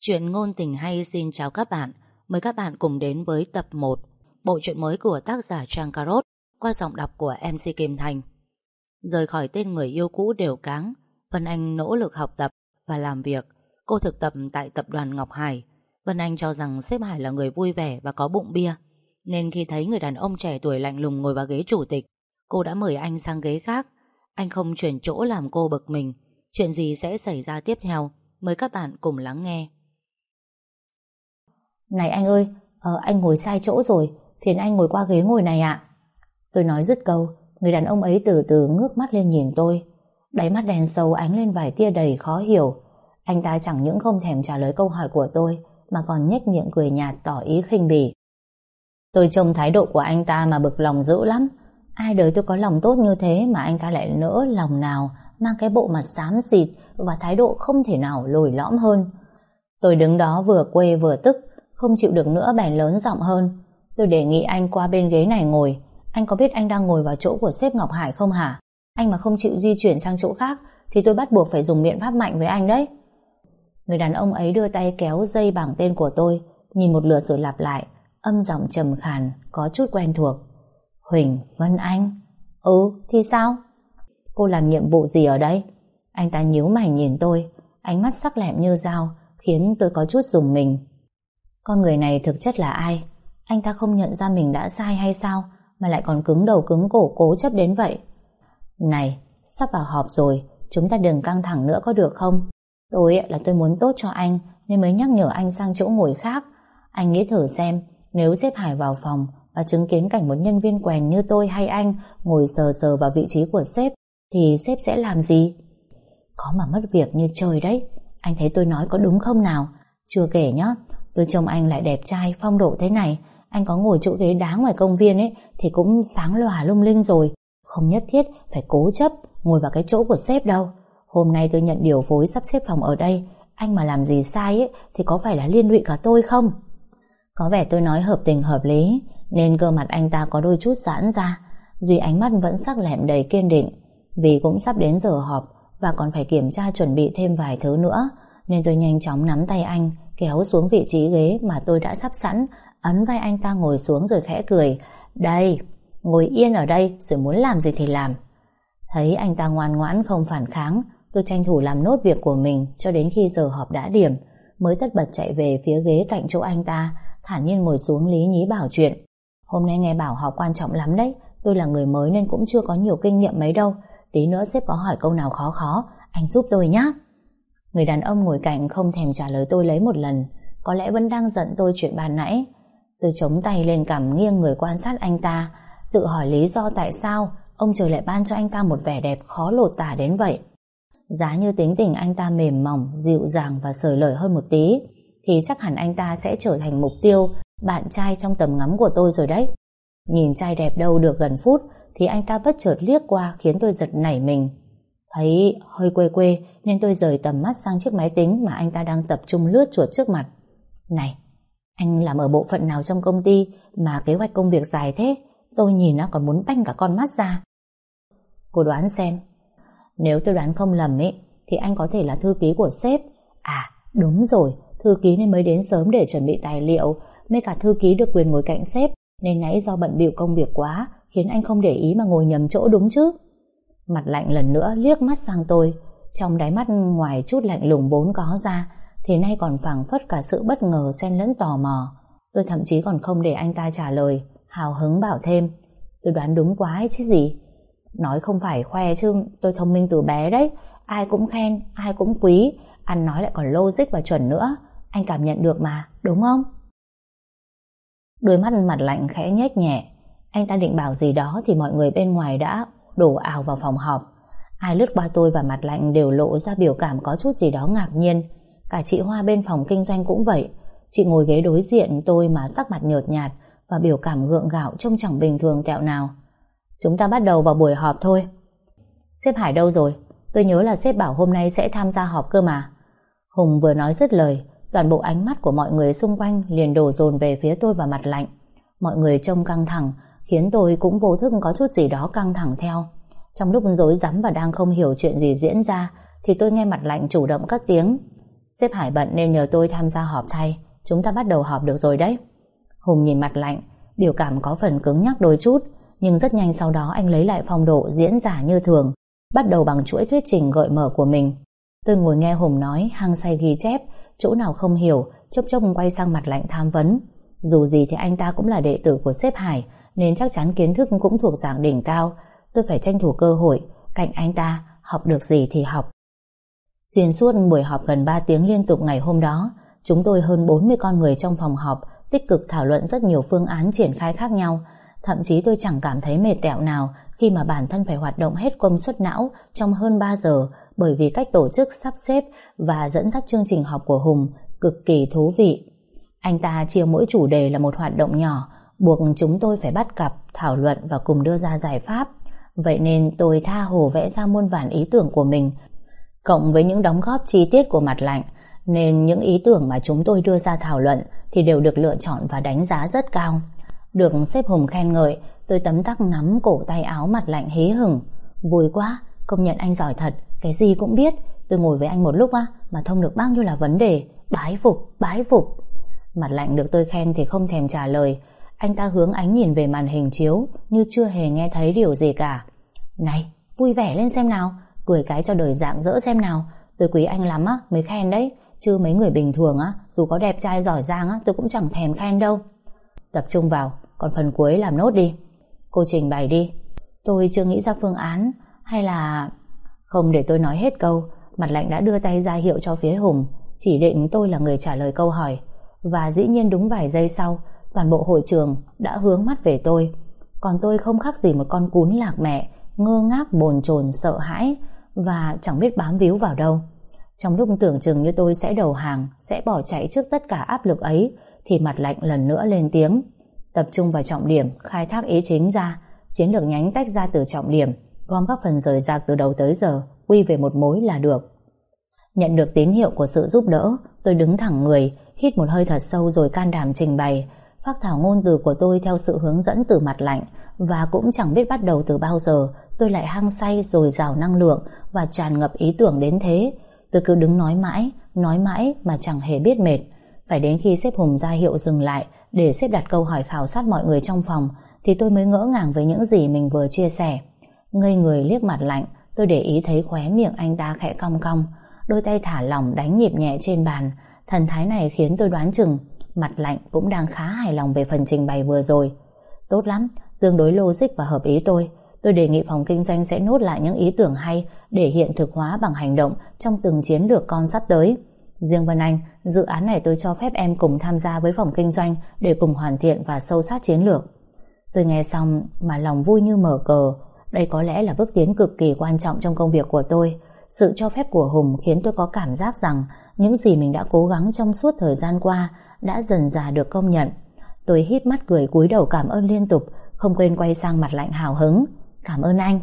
Chuyện ngôn tình hay xin chào các bạn. Mời các bạn cùng đến với tập 1 Bộ truyện mới của tác giả Trang Carot Qua giọng đọc của MC Kim Thành. Rời khỏi tên người yêu cũ đều cáng, Vân Anh nỗ lực học tập Và làm việc. Cô thực tập tại tập đoàn Ngọc Hải. Vân Anh cho rằng sếp Hải là người vui vẻ Và có bụng bia, Nên khi thấy người đàn ông trẻ tuổi lạnh lùng ngồi vào ghế chủ tịch, Cô đã mời anh sang ghế khác. Anh không chuyển chỗ làm cô bực mình. Chuyện gì sẽ xảy ra tiếp theo? Mời các bạn cùng lắng nghe. Này anh ơi, ờ, anh ngồi sai chỗ rồi, phiền anh ngồi qua ghế ngồi này ạ. Tôi nói dứt câu, người đàn ông ấy từ từ ngước mắt lên nhìn tôi. Đáy mắt đèn sâu ánh lên vài tia đầy khó hiểu. Anh ta chẳng những không thèm trả lời câu hỏi của tôi, mà còn nhếch miệng cười nhạt tỏ ý khinh bỉ. Tôi trông thái độ của anh ta mà bực lòng dữ lắm. Ai đời tôi có lòng tốt như thế mà anh ta lại nỡ lòng nào mang cái bộ mặt xám xịt và thái độ không thể nào lồi lõm hơn. Tôi đứng đó vừa quê vừa tức, không chịu được nữa bèn lớn giọng hơn. Tôi đề nghị anh qua bên ghế này ngồi. Anh có biết anh đang ngồi vào chỗ của sếp Ngọc Hải không hả? Anh mà không chịu di chuyển sang chỗ khác thì tôi bắt buộc phải dùng biện pháp mạnh với anh đấy. Người đàn ông ấy đưa tay kéo dây bảng tên của tôi, nhìn một lượt rồi lặp lại, âm giọng trầm khàn, có chút quen thuộc. Huỳnh Vân Anh. Ừ, thì sao? Cô làm nhiệm vụ gì ở đây? Anh ta nhíu mày nhìn tôi, ánh mắt sắc lẹm như dao, khiến tôi có chút dùng mình. Con người này thực chất là ai? Anh ta không nhận ra mình đã sai hay sao, mà lại còn cứng đầu cứng cổ cố chấp đến vậy? Này, sắp vào họp rồi, chúng ta đừng căng thẳng nữa có được không? Tôi là tôi muốn tốt cho anh, nên mới nhắc nhở anh sang chỗ ngồi khác. Anh nghĩ thử xem, nếu xếp Hải vào phòng và chứng kiến cảnh một nhân viên quèn như tôi hay anh ngồi sờ sờ vào vị trí của sếp, thì sếp sẽ làm gì? Có mà mất việc như trời đấy. Anh thấy tôi nói có đúng không nào? Chưa kể nhá, tôi trông anh lại đẹp trai, phong độ thế này. Anh có ngồi chỗ ghế đá ngoài công viên ấy thì cũng sáng lòa lung linh rồi. Không nhất thiết phải cố chấp ngồi vào cái chỗ của sếp đâu. Hôm nay tôi nhận điều phối sắp xếp phòng ở đây. Anh mà làm gì sai ấy thì có phải là liên lụy cả tôi không? Có vẻ tôi nói hợp tình hợp lý nên cơ mặt anh ta có đôi chút giãn ra. Duy ánh mắt vẫn sắc lẹm đầy kiên định. Vì cũng sắp đến giờ họp và còn phải kiểm tra chuẩn bị thêm vài thứ nữa nên tôi nhanh chóng nắm tay anh kéo xuống vị trí ghế mà tôi đã sắp sẵn ấn vai anh ta ngồi xuống rồi khẽ cười. Đây, ngồi yên ở đây rồi muốn làm gì thì làm. Thấy anh ta ngoan ngoãn không phản kháng tôi tranh thủ làm nốt việc của mình cho đến khi giờ họp đã điểm mới tất bật chạy về phía ghế cạnh chỗ anh ta thản nhiên ngồi xuống lý nhí bảo chuyện. Hôm nay nghe bảo họp quan trọng lắm đấy tôi là người mới nên cũng chưa có nhiều kinh nghiệm mấy đâu Tí nữa sếp có hỏi câu nào khó khó Anh giúp tôi nhé Người đàn ông ngồi cạnh không thèm trả lời tôi lấy một lần. Có lẽ vẫn đang giận tôi chuyện bàn nãy. Tôi chống tay lên cằm nghiêng người quan sát anh ta, Tự hỏi lý do tại sao Ông trời lại ban cho anh ta một vẻ đẹp khó lột tả đến vậy. Giá như tính tình anh ta mềm mỏng, Dịu dàng và sởi lời hơn một tí, Thì chắc hẳn anh ta sẽ trở thành mục tiêu, Bạn trai trong tầm ngắm của tôi rồi đấy. Nhìn trai đẹp đâu được gần phút, thì anh ta bất chợt liếc qua khiến tôi giật nảy mình. Thấy hơi quê quê nên tôi rời tầm mắt sang chiếc máy tính mà anh ta đang tập trung lướt chuột trước mặt. Này, anh làm ở bộ phận nào trong công ty mà kế hoạch công việc dài thế? Tôi nhìn nó còn muốn banh cả con mắt ra. Cô đoán xem. Nếu tôi đoán không lầm ấy, thì anh có thể là thư ký của sếp. À, đúng rồi, thư ký nên mới đến sớm để chuẩn bị tài liệu, mấy cả thư ký được quyền ngồi cạnh sếp, nên nãy do bận bịu công việc quá khiến anh không để ý mà ngồi nhầm chỗ đúng chứ. Mặt lạnh lần nữa liếc mắt sang tôi, trong đáy mắt ngoài chút lạnh lùng vốn có ra, thì nay còn phảng phất cả sự bất ngờ xen lẫn tò mò. Tôi thậm chí còn không để anh ta trả lời, hào hứng bảo thêm. Tôi đoán đúng quá ấy chứ gì. Nói không phải khoe chứ, tôi thông minh từ bé đấy. Ai cũng khen, ai cũng quý, ăn nói lại còn logic và chuẩn nữa. Anh cảm nhận được mà, đúng không? Đôi mắt mặt lạnh khẽ nhếch nhẹ, anh ta định bảo gì đó thì mọi người bên ngoài đã đổ ảo vào phòng họp. Ai lướt qua tôi và mặt lạnh đều lộ ra biểu cảm có chút gì đó ngạc nhiên. Cả chị Hoa bên phòng kinh doanh cũng vậy. Chị ngồi ghế đối diện tôi mà sắc mặt nhợt nhạt và biểu cảm gượng gạo trông chẳng bình thường tẹo nào. Chúng ta bắt đầu vào buổi họp thôi. Sếp Hải đâu rồi? Tôi nhớ là sếp bảo hôm nay sẽ tham gia họp cơ mà. Hùng vừa nói dứt lời, toàn bộ ánh mắt của mọi người xung quanh liền đổ dồn về phía tôi và mặt lạnh. Mọi người trông căng thẳng, khiến tôi cũng vô thức có chút gì đó căng thẳng theo. Trong lúc rối rắm và đang không hiểu chuyện gì diễn ra, thì tôi nghe mặt lạnh chủ động cất tiếng. Sếp Hải bận nên nhờ tôi tham gia họp thay Chúng ta bắt đầu họp được rồi đấy Hùng nhìn mặt lạnh Biểu cảm có phần cứng nhắc đôi chút Nhưng rất nhanh sau đó anh lấy lại phong độ diễn giả như thường Bắt đầu bằng chuỗi thuyết trình gợi mở của mình Tôi ngồi nghe Hùng nói hăng say ghi chép Chỗ nào không hiểu Chốc chốc quay sang mặt lạnh tham vấn Dù gì thì anh ta cũng là đệ tử của sếp Hải nên chắc chắn kiến thức cũng thuộc dạng đỉnh cao Tôi phải tranh thủ cơ hội, Cạnh anh ta, học được gì thì học Xuyên suốt buổi họp gần 3 tiếng liên tục ngày hôm đó, Chúng tôi hơn 40 con người trong phòng họp tích cực thảo luận rất nhiều phương án triển khai khác nhau. Thậm chí tôi chẳng cảm thấy mệt tẹo nào khi mà bản thân phải hoạt động hết công suất não trong hơn 3 giờ bởi vì cách tổ chức, sắp xếp và dẫn dắt chương trình họp của Hùng cực kỳ thú vị. Anh ta chia mỗi chủ đề là một hoạt động nhỏ buộc chúng tôi phải bắt cặp, thảo luận và cùng đưa ra giải pháp. Vậy nên tôi tha hồ vẽ ra muôn vàn ý tưởng của mình cộng với những đóng góp chi tiết của mặt lạnh nên những ý tưởng mà chúng tôi đưa ra thảo luận thì đều được lựa chọn và đánh giá rất cao. Được xếp Hùng khen ngợi, tôi tấm tắc nắm cổ tay áo mặt lạnh hí hửng. Vui quá, công nhận anh giỏi thật, cái gì cũng biết. Tôi ngồi với anh một lúc á, mà thông được bao nhiêu là vấn đề. Bái phục, bái phục. Mặt lạnh được tôi khen thì không thèm trả lời. Anh ta hướng ánh nhìn về màn hình chiếu như chưa hề nghe thấy điều gì cả. Này, vui vẻ lên xem nào, cười cái cho đời dạng dỡ xem nào. Tôi quý anh lắm á, mới khen đấy. Chứ mấy người bình thường á Dù có đẹp trai giỏi giang á Tôi cũng chẳng thèm khen đâu Tập trung vào Còn phần cuối làm nốt đi Cô trình bày đi Tôi chưa nghĩ ra phương án Hay là Không để tôi nói hết câu Mặt lạnh đã đưa tay ra hiệu cho phía Hùng Chỉ định tôi là người trả lời câu hỏi Và dĩ nhiên đúng vài giây sau Toàn bộ hội trường đã hướng mắt về tôi Còn tôi không khác gì một con cún lạc mẹ Ngơ ngác bồn chồn sợ hãi Và chẳng biết bám víu vào đâu trong lúc tưởng chừng như tôi sẽ đầu hàng, sẽ bỏ chạy trước tất cả áp lực ấy, thì mặt lạnh lần nữa lên tiếng. Tập trung vào trọng điểm, khai thác ý chính ra, chiến lược nhánh tách ra từ trọng điểm, gom các phần rời rạc từ đầu tới giờ, quy về một mối là được. Nhận được tín hiệu của sự giúp đỡ, tôi đứng thẳng người, hít một hơi thật sâu rồi can đảm trình bày. Phát thảo ngôn từ của tôi theo sự hướng dẫn từ mặt lạnh và cũng chẳng biết bắt đầu từ bao giờ tôi lại hăng say rồi rào năng lượng và tràn ngập ý tưởng đến thế. Tôi cứ đứng nói mãi, nói mãi mà chẳng hề biết mệt. Phải đến khi xếp Hùng ra hiệu dừng lại để xếp đặt câu hỏi khảo sát mọi người trong phòng thì tôi mới ngỡ ngàng với những gì mình vừa chia sẻ. Ngây người liếc mặt lạnh, tôi để ý thấy khóe miệng anh ta khẽ cong cong, đôi tay thả lỏng đánh nhịp nhẹ trên bàn. Thần thái này khiến tôi đoán chừng mặt lạnh cũng đang khá hài lòng về phần trình bày vừa rồi. Tốt lắm, tương đối logic và hợp ý tôi. Tôi đề nghị phòng kinh doanh sẽ nốt lại những ý tưởng hay để hiện thực hóa bằng hành động trong từng chiến lược con sắp tới. Riêng Vân Anh, dự án này tôi cho phép em cùng tham gia với phòng kinh doanh để cùng hoàn thiện và sâu sát chiến lược. Tôi nghe xong mà lòng vui như mở cờ. Đây có lẽ là bước tiến cực kỳ quan trọng trong công việc của tôi. Sự cho phép của Hùng khiến tôi có cảm giác rằng những gì mình đã cố gắng trong suốt thời gian qua đã dần dà được công nhận. Tôi hít mắt cười cúi đầu cảm ơn liên tục, không quên quay sang mặt lạnh hào hứng. Cảm ơn anh.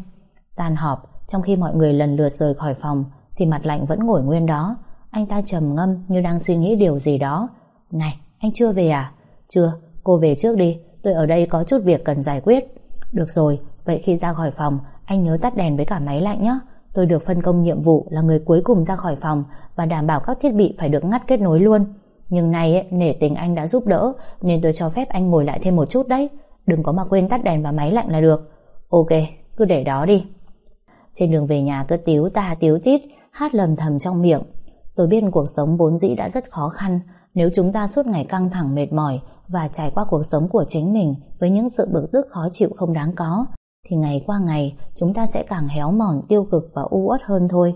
Tan họp, trong khi mọi người lần lượt rời khỏi phòng, thì mặt lạnh vẫn ngồi nguyên đó. Anh ta trầm ngâm như đang suy nghĩ điều gì đó. Này, anh chưa về à? Chưa, cô về trước đi, tôi ở đây có chút việc cần giải quyết. Được rồi, vậy khi ra khỏi phòng, anh nhớ tắt đèn với cả máy lạnh nhé. Tôi được phân công nhiệm vụ là người cuối cùng ra khỏi phòng và đảm bảo các thiết bị phải được ngắt kết nối luôn. Nhưng nay ấy, nể tình anh đã giúp đỡ nên tôi cho phép anh ngồi lại thêm một chút đấy. Đừng có mà quên tắt đèn và máy lạnh là được. Ok, cứ để đó đi. Trên đường về nhà cứ tiếu ta tiếu tít, hát lầm thầm trong miệng. Tôi biết cuộc sống vốn dĩ đã rất khó khăn nếu chúng ta suốt ngày căng thẳng mệt mỏi và trải qua cuộc sống của chính mình với những sự bực tức khó chịu không đáng có, thì ngày qua ngày chúng ta sẽ càng héo mòn tiêu cực và u uất hơn thôi.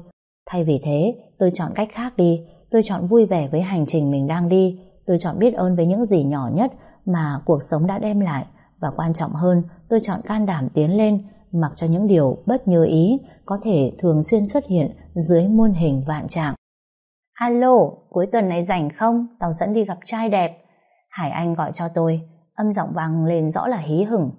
Thay vì thế, tôi chọn cách khác đi, tôi chọn vui vẻ với hành trình mình đang đi, tôi chọn biết ơn với những gì nhỏ nhất mà cuộc sống đã đem lại và quan trọng hơn, tôi chọn can đảm tiến lên, mặc cho những điều bất như ý có thể thường xuyên xuất hiện dưới muôn hình vạn trạng. Alo, cuối tuần này rảnh không? Tao dẫn đi gặp trai đẹp. Hải Anh gọi cho tôi, âm giọng vang lên rõ là hí hửng.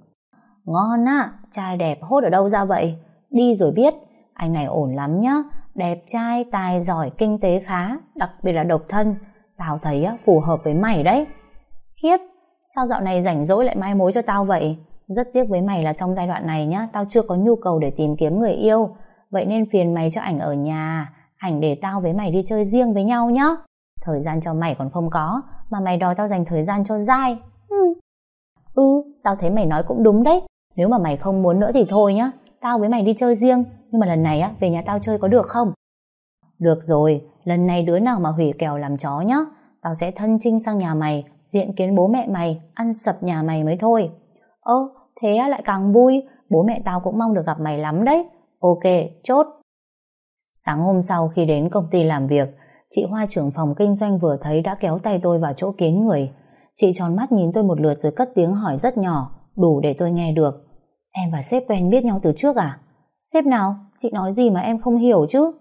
Ngon á, trai đẹp hốt ở đâu ra vậy? Đi rồi biết, anh này ổn lắm nhá, đẹp trai, tài giỏi, kinh tế khá, đặc biệt là độc thân. Tao thấy phù hợp với mày đấy. Khiếp, Sao dạo này rảnh rỗi lại mai mối cho tao vậy? Rất tiếc với mày là trong giai đoạn này nhá, tao chưa có nhu cầu để tìm kiếm người yêu. Vậy nên phiền mày cho ảnh ở nhà. Ảnh để tao với mày đi chơi riêng với nhau nhá. Thời gian cho mày còn không có, mà mày đòi tao dành thời gian cho dai. Ừ. ừ, tao thấy mày nói cũng đúng đấy. Nếu mà mày không muốn nữa thì thôi nhá. Tao với mày đi chơi riêng, nhưng mà lần này á về nhà tao chơi có được không? Được rồi, lần này đứa nào mà hủy kèo làm chó nhá. Tao sẽ thân trinh sang nhà mày, diện kiến bố mẹ mày, ăn sập nhà mày mới thôi. Ơ, thế lại càng vui, bố mẹ tao cũng mong được gặp mày lắm đấy. Ok, chốt. Sáng hôm sau khi đến công ty làm việc, chị Hoa trưởng phòng kinh doanh vừa thấy đã kéo tay tôi vào chỗ kiến người. Chị tròn mắt nhìn tôi một lượt rồi cất tiếng hỏi rất nhỏ, đủ để tôi nghe được. Em và sếp quen biết nhau từ trước à? Sếp nào? Chị nói gì mà em không hiểu chứ?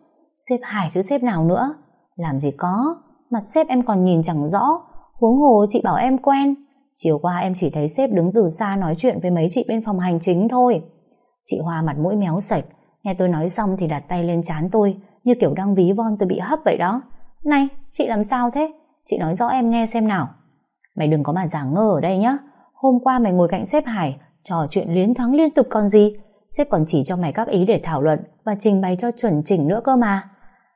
Sếp Hải chứ sếp nào nữa? Làm gì có, mặt sếp em còn nhìn chẳng rõ, huống hồ chị bảo em quen. Chiều qua em chỉ thấy sếp đứng từ xa nói chuyện với mấy chị bên phòng hành chính thôi. Chị Hoa mặt mũi méo sạch, nghe tôi nói xong thì đặt tay lên chán tôi, như kiểu đang ví von tôi bị hấp vậy đó. Này, chị làm sao thế? Chị nói rõ em nghe xem nào. Mày đừng có mà giả ngơ ở đây nhá. Hôm qua mày ngồi cạnh sếp Hải, trò chuyện liến thoáng liên tục còn gì. Sếp còn chỉ cho mày các ý để thảo luận và trình bày cho chuẩn chỉnh nữa cơ mà.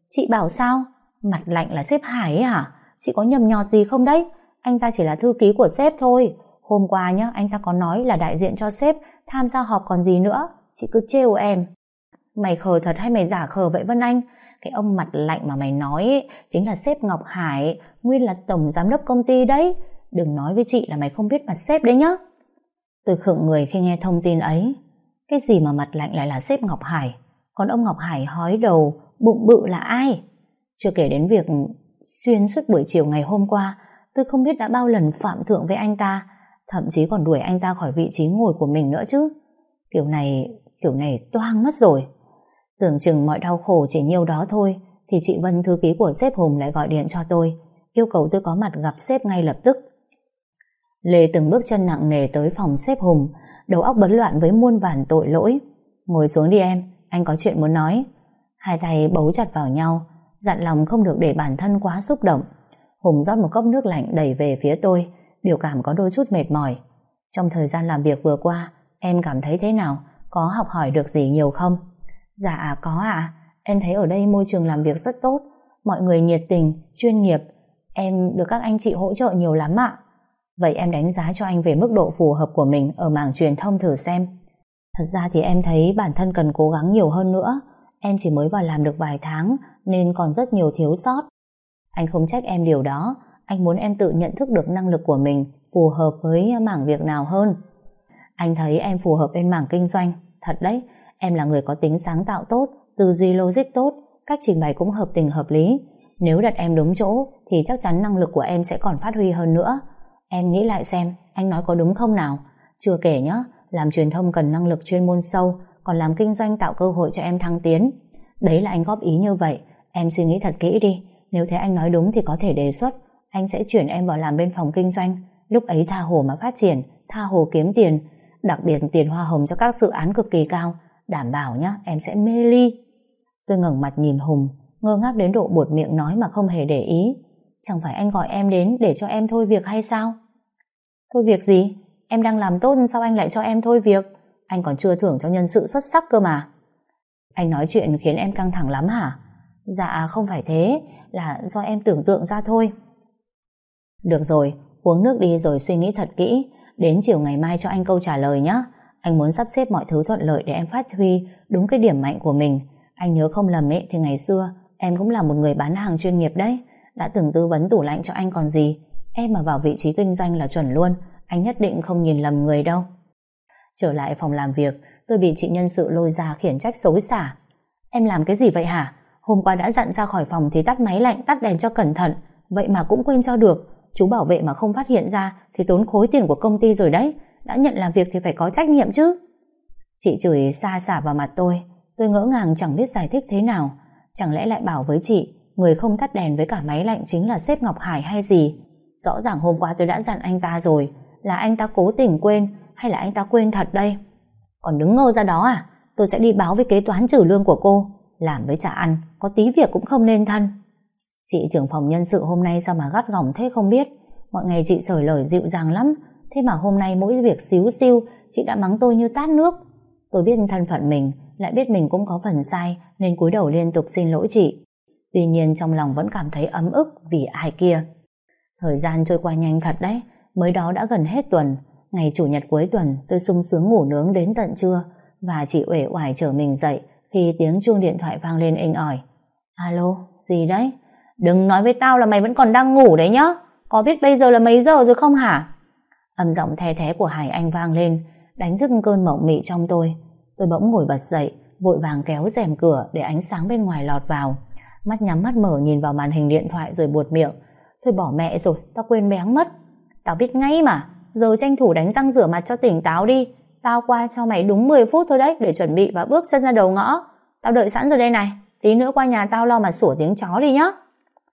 Chị bảo sao? Mặt lạnh là sếp Hải ấy hả? Chị có nhầm nhọt gì không đấy? Anh ta chỉ là thư ký của sếp thôi. Hôm qua nhá, anh ta có nói là đại diện cho sếp tham gia họp còn gì nữa. Chị cứ trêu em. Mày khờ thật hay mày giả khờ vậy Vân Anh? Cái ông mặt lạnh mà mày nói ấy, chính là sếp Ngọc Hải, nguyên là tổng giám đốc công ty đấy. Đừng nói với chị là mày không biết mặt sếp đấy nhá. Tôi khựng người khi nghe thông tin ấy. Cái gì mà mặt lạnh lại là sếp Ngọc Hải? Còn ông Ngọc Hải hói đầu, bụng bự là ai? Chưa kể đến việc xuyên suốt buổi chiều ngày hôm qua, tôi không biết đã bao lần phạm thượng với anh ta, thậm chí còn đuổi anh ta khỏi vị trí ngồi của mình nữa chứ. Kiểu này, kiểu này toang mất rồi. Tưởng chừng mọi đau khổ chỉ nhiêu đó thôi, thì chị Vân thư ký của sếp Hùng lại gọi điện cho tôi, yêu cầu tôi có mặt gặp sếp ngay lập tức. Lê từng bước chân nặng nề tới phòng sếp Hùng, đầu óc bấn loạn với muôn vàn tội lỗi. Ngồi xuống đi em, anh có chuyện muốn nói. Hai tay bấu chặt vào nhau, dặn lòng không được để bản thân quá xúc động. Hùng rót một cốc nước lạnh đẩy về phía tôi, biểu cảm có đôi chút mệt mỏi. Trong thời gian làm việc vừa qua, em cảm thấy thế nào? Có học hỏi được gì nhiều không? Dạ có ạ, em thấy ở đây môi trường làm việc rất tốt, mọi người nhiệt tình, chuyên nghiệp, em được các anh chị hỗ trợ nhiều lắm ạ. Vậy em đánh giá cho anh về mức độ phù hợp của mình ở mảng truyền thông thử xem. Thật ra thì em thấy bản thân cần cố gắng nhiều hơn nữa, em chỉ mới vào làm được vài tháng nên còn rất nhiều thiếu sót. Anh không trách em điều đó, anh muốn em tự nhận thức được năng lực của mình phù hợp với mảng việc nào hơn. Anh thấy em phù hợp bên mảng kinh doanh, thật đấy, em là người có tính sáng tạo tốt, tư duy logic tốt, cách trình bày cũng hợp tình hợp lý. Nếu đặt em đúng chỗ thì chắc chắn năng lực của em sẽ còn phát huy hơn nữa. Em nghĩ lại xem, anh nói có đúng không nào? Chưa kể nhá, làm truyền thông cần năng lực chuyên môn sâu, còn làm kinh doanh tạo cơ hội cho em thăng tiến. Đấy là anh góp ý như vậy, em suy nghĩ thật kỹ đi. Nếu thấy anh nói đúng thì có thể đề xuất, anh sẽ chuyển em vào làm bên phòng kinh doanh. Lúc ấy tha hồ mà phát triển, tha hồ kiếm tiền, đặc biệt tiền hoa hồng cho các dự án cực kỳ cao. Đảm bảo nhá, em sẽ mê ly. Tôi ngẩng mặt nhìn Hùng, ngơ ngác đến độ buột miệng nói mà không hề để ý. Chẳng phải anh gọi em đến để cho em thôi việc hay sao? Thôi việc gì? Em đang làm tốt sao anh lại cho em thôi việc? Anh còn chưa thưởng cho nhân sự xuất sắc cơ mà. Anh nói chuyện khiến em căng thẳng lắm hả? Dạ không phải thế, là do em tưởng tượng ra thôi. Được rồi, uống nước đi rồi suy nghĩ thật kỹ. Đến chiều ngày mai cho anh câu trả lời nhé. Anh muốn sắp xếp mọi thứ thuận lợi để em phát huy đúng cái điểm mạnh của mình. Anh nhớ không lầm ấy thì ngày xưa em cũng là một người bán hàng chuyên nghiệp đấy. Đã từng tư vấn tủ lạnh cho anh còn gì. Em mà vào vị trí kinh doanh là chuẩn luôn. Anh nhất định không nhìn lầm người đâu. Trở lại phòng làm việc, tôi bị chị nhân sự lôi ra khiển trách xối xả. Em làm cái gì vậy hả? Hôm qua đã dặn ra khỏi phòng thì tắt máy lạnh, tắt đèn cho cẩn thận. Vậy mà cũng quên cho được. Chú bảo vệ mà không phát hiện ra thì tốn khối tiền của công ty rồi đấy. Đã nhận làm việc thì phải có trách nhiệm chứ. Chị chửi xa xả vào mặt tôi. Tôi ngỡ ngàng chẳng biết giải thích thế nào. Chẳng lẽ lại bảo với chị người không tắt đèn với cả máy lạnh chính là sếp Ngọc Hải hay gì? Rõ ràng hôm qua tôi đã dặn anh ta rồi là anh ta cố tình quên hay là anh ta quên thật đây? Còn đứng ngơ ra đó à? Tôi sẽ đi báo với kế toán trừ lương của cô. Làm với trả ăn, có tí việc cũng không nên thân. Chị trưởng phòng nhân sự hôm nay sao mà gắt gỏng thế không biết. Mọi ngày chị sởi lời dịu dàng lắm. Thế mà hôm nay mỗi việc xíu xiu, chị đã mắng tôi như tát nước. Tôi biết thân phận mình, lại biết mình cũng có phần sai, nên cúi đầu liên tục xin lỗi chị. Tuy nhiên trong lòng vẫn cảm thấy ấm ức vì ai kia. Thời gian trôi qua nhanh thật đấy, mới đó đã gần hết tuần. Ngày Chủ nhật cuối tuần tôi sung sướng ngủ nướng đến tận trưa và chỉ uể oải trở mình dậy khi tiếng chuông điện thoại vang lên inh ỏi. Alo, gì đấy? Đừng nói với tao là mày vẫn còn đang ngủ đấy nhá. Có biết bây giờ là mấy giờ rồi không hả? Âm giọng the thế của Hải Anh vang lên, đánh thức cơn mộng mị trong tôi. Tôi bỗng ngồi bật dậy, vội vàng kéo rèm cửa để ánh sáng bên ngoài lọt vào. Mắt nhắm mắt mở nhìn vào màn hình điện thoại rồi buột miệng. Thôi bỏ mẹ rồi, tao quên béng mất. Tao biết ngay mà, giờ tranh thủ đánh răng rửa mặt cho tỉnh táo đi. Tao qua cho mày đúng 10 phút thôi đấy để chuẩn bị và bước chân ra đầu ngõ. Tao đợi sẵn rồi đây này, tí nữa qua nhà tao lo mà sủa tiếng chó đi nhá.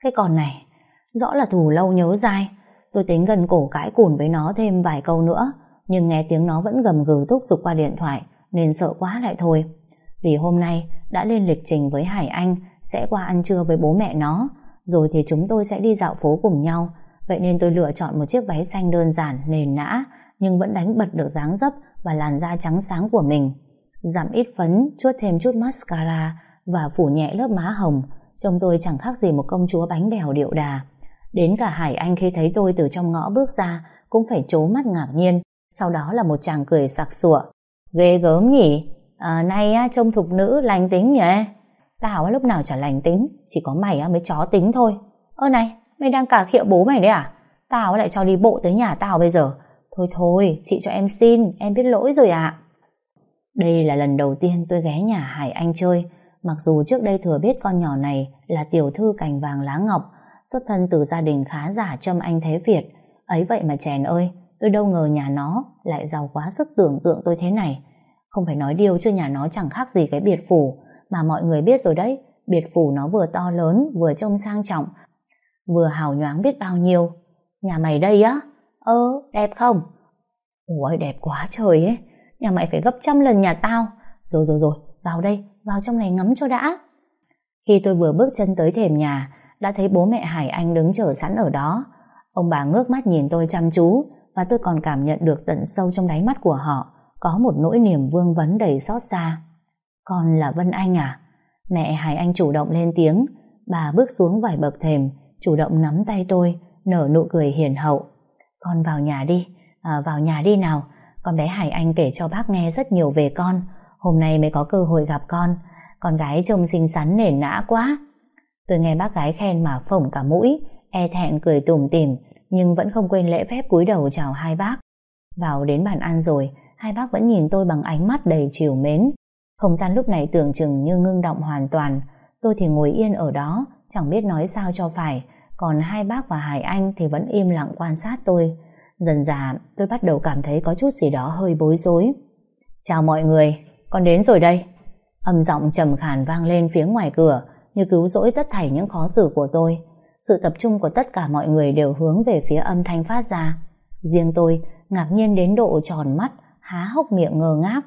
Cái con này, rõ là thù lâu nhớ dai. Tôi tính gần cổ cãi cùn với nó thêm vài câu nữa, nhưng nghe tiếng nó vẫn gầm gừ thúc giục qua điện thoại, nên sợ quá lại thôi. Vì hôm nay đã lên lịch trình với Hải Anh sẽ qua ăn trưa với bố mẹ nó, rồi thì chúng tôi sẽ đi dạo phố cùng nhau. Vậy nên tôi lựa chọn một chiếc váy xanh đơn giản, nền nã, nhưng vẫn đánh bật được dáng dấp và làn da trắng sáng của mình. Giảm ít phấn, chuốt thêm chút mascara và phủ nhẹ lớp má hồng, trông tôi chẳng khác gì một công chúa bánh bèo điệu đà. Đến cả Hải Anh khi thấy tôi từ trong ngõ bước ra cũng phải trố mắt ngạc nhiên, sau đó là một chàng cười sặc sụa. Ghê gớm nhỉ? À, nay á, trông thục nữ lành tính nhỉ? Tao lúc nào chả lành tính, chỉ có mày mới chó tính thôi. Ơ này, mày đang cà khịa bố mày đấy à? Tao lại cho đi bộ tới nhà tao bây giờ. Thôi thôi, chị cho em xin, em biết lỗi rồi ạ. Đây là lần đầu tiên tôi ghé nhà Hải Anh chơi, mặc dù trước đây thừa biết con nhỏ này là tiểu thư cành vàng lá ngọc, xuất thân từ gia đình khá giả Trâm anh thế Việt. Ấy vậy mà chèn ơi, tôi đâu ngờ nhà nó lại giàu quá sức tưởng tượng tôi thế này. Không phải nói điều chứ nhà nó chẳng khác gì cái biệt phủ, mà mọi người biết rồi đấy, biệt phủ nó vừa to lớn, vừa trông sang trọng, vừa hào nhoáng biết bao nhiêu. Nhà mày đây á? Ơ, đẹp không? Ủa, đẹp quá trời ấy. Nhà mày phải gấp trăm lần nhà tao. Rồi rồi rồi, vào đây, vào trong này ngắm cho đã. Khi tôi vừa bước chân tới thềm nhà, đã thấy bố mẹ Hải Anh đứng chờ sẵn ở đó. Ông bà ngước mắt nhìn tôi chăm chú và tôi còn cảm nhận được tận sâu trong đáy mắt của họ có một nỗi niềm vương vấn đầy xót xa. Con là Vân Anh à? Mẹ Hải Anh chủ động lên tiếng, bà bước xuống vài bậc thềm, chủ động nắm tay tôi, nở nụ cười hiền hậu. Con vào nhà đi, à, vào nhà đi nào. Con bé Hải Anh kể cho bác nghe rất nhiều về con, hôm nay mới có cơ hội gặp con. Con gái trông xinh xắn nền nã quá. Tôi nghe bác gái khen mà phổng cả mũi, e thẹn cười tủm tỉm, nhưng vẫn không quên lễ phép cúi đầu chào hai bác. Vào đến bàn ăn rồi, hai bác vẫn nhìn tôi bằng ánh mắt đầy chiều mến. Không gian lúc này tưởng chừng như ngưng động hoàn toàn, tôi thì ngồi yên ở đó, chẳng biết nói sao cho phải, còn hai bác và Hải Anh thì vẫn im lặng quan sát tôi. Dần dà, tôi bắt đầu cảm thấy có chút gì đó hơi bối rối. Chào mọi người, con đến rồi đây. Âm giọng trầm khàn vang lên phía ngoài cửa, như cứu rỗi tất thảy những khó xử của tôi. Sự tập trung của tất cả mọi người đều hướng về phía âm thanh phát ra. Riêng tôi, ngạc nhiên đến độ tròn mắt, há hốc miệng ngơ ngác.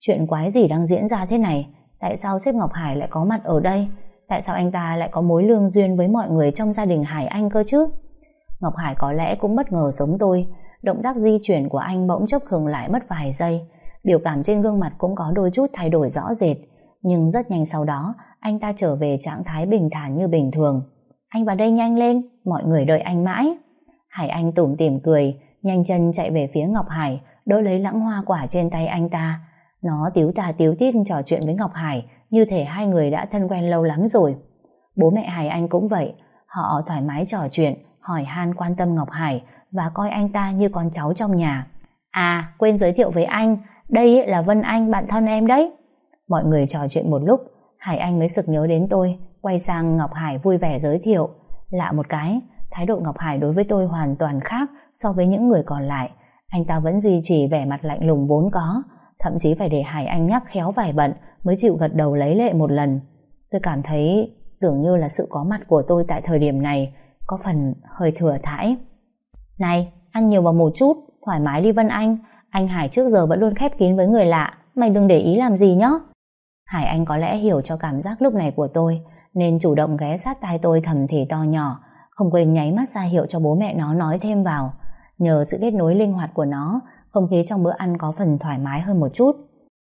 Chuyện quái gì đang diễn ra thế này? Tại sao sếp Ngọc Hải lại có mặt ở đây? Tại sao anh ta lại có mối lương duyên với mọi người trong gia đình Hải Anh cơ chứ? Ngọc Hải có lẽ cũng bất ngờ giống tôi. Động tác di chuyển của anh bỗng chốc khừng lại mất vài giây. Biểu cảm trên gương mặt cũng có đôi chút thay đổi rõ rệt. Nhưng rất nhanh sau đó, anh ta trở về trạng thái bình thản như bình thường. Anh vào đây nhanh lên, mọi người đợi anh mãi. Hải Anh tủm tỉm cười, nhanh chân chạy về phía Ngọc Hải, đỡ lấy lãng hoa quả trên tay anh ta. Nó tiếu tà tiếu tít trò chuyện với Ngọc Hải, như thể hai người đã thân quen lâu lắm rồi. Bố mẹ Hải Anh cũng vậy, họ thoải mái trò chuyện, hỏi han quan tâm Ngọc Hải và coi anh ta như con cháu trong nhà. À, quên giới thiệu với anh, đây là Vân Anh, bạn thân em đấy. Mọi người trò chuyện một lúc, Hải Anh mới sực nhớ đến tôi, quay sang Ngọc Hải vui vẻ giới thiệu. Lạ một cái, thái độ Ngọc Hải đối với tôi hoàn toàn khác so với những người còn lại. Anh ta vẫn duy trì vẻ mặt lạnh lùng vốn có, thậm chí phải để Hải Anh nhắc khéo vài bận mới chịu gật đầu lấy lệ một lần. Tôi cảm thấy tưởng như là sự có mặt của tôi tại thời điểm này có phần hơi thừa thãi. Này, ăn nhiều vào một chút, thoải mái đi Vân Anh. Anh Hải trước giờ vẫn luôn khép kín với người lạ, mày đừng để ý làm gì nhé. Hải Anh có lẽ hiểu cho cảm giác lúc này của tôi, nên chủ động ghé sát tai tôi thầm thì to nhỏ, không quên nháy mắt ra hiệu cho bố mẹ nó nói thêm vào. Nhờ sự kết nối linh hoạt của nó, không khí trong bữa ăn có phần thoải mái hơn một chút.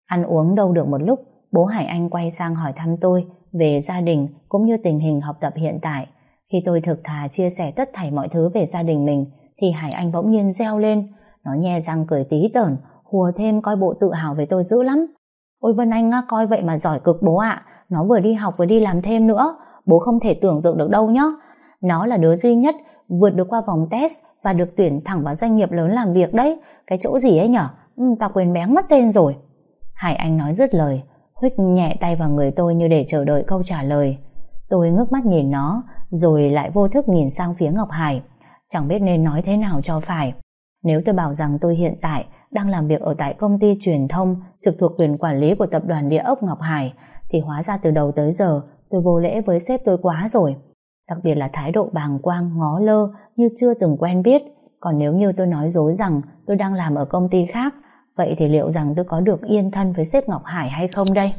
Ăn uống đâu được một lúc, bố Hải Anh quay sang hỏi thăm tôi về gia đình cũng như tình hình học tập hiện tại. Khi tôi thực thà chia sẻ tất thảy mọi thứ về gia đình mình thì Hải Anh bỗng nhiên reo lên. Nó nhe răng cười tí tởn, hùa thêm coi bộ tự hào về tôi dữ lắm. Ôi Vân Anh á, coi vậy mà giỏi cực bố ạ. Nó vừa đi học vừa đi làm thêm nữa. Bố không thể tưởng tượng được đâu nhá. Nó là đứa duy nhất vượt được qua vòng test và được tuyển thẳng vào doanh nghiệp lớn làm việc đấy. Cái chỗ gì ấy nhở? Ừ, tao quên bén mất tên rồi. Hải Anh nói dứt lời, Huých nhẹ tay vào người tôi như để chờ đợi câu trả lời. Tôi ngước mắt nhìn nó, rồi lại vô thức nhìn sang phía Ngọc Hải. Chẳng biết nên nói thế nào cho phải. Nếu tôi bảo rằng tôi hiện tại đang làm việc ở tại công ty truyền thông trực thuộc quyền quản lý của tập đoàn địa ốc Ngọc Hải, thì hóa ra từ đầu tới giờ tôi vô lễ với sếp tôi quá rồi. Đặc biệt là thái độ bàng quang, ngó lơ như chưa từng quen biết. Còn nếu như tôi nói dối rằng tôi đang làm ở công ty khác, vậy thì liệu rằng tôi có được yên thân với sếp Ngọc Hải hay không đây?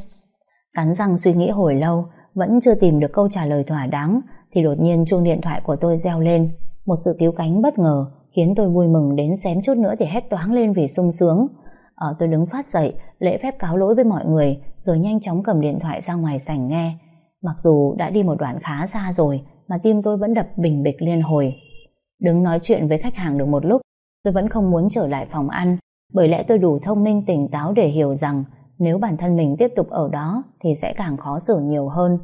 Cắn răng suy nghĩ hồi lâu, vẫn chưa tìm được câu trả lời thỏa đáng, thì đột nhiên chuông điện thoại của tôi reo lên. Một sự cứu cánh bất ngờ khiến tôi vui mừng đến xém chút nữa thì hét toáng lên vì sung sướng. Ở tôi đứng phát dậy, lễ phép cáo lỗi với mọi người, rồi nhanh chóng cầm điện thoại ra ngoài sảnh nghe. Mặc dù đã đi một đoạn khá xa rồi, mà tim tôi vẫn đập bình bịch liên hồi. Đứng nói chuyện với khách hàng được một lúc, tôi vẫn không muốn trở lại phòng ăn, bởi lẽ tôi đủ thông minh tỉnh táo để hiểu rằng nếu bản thân mình tiếp tục ở đó thì sẽ càng khó xử nhiều hơn.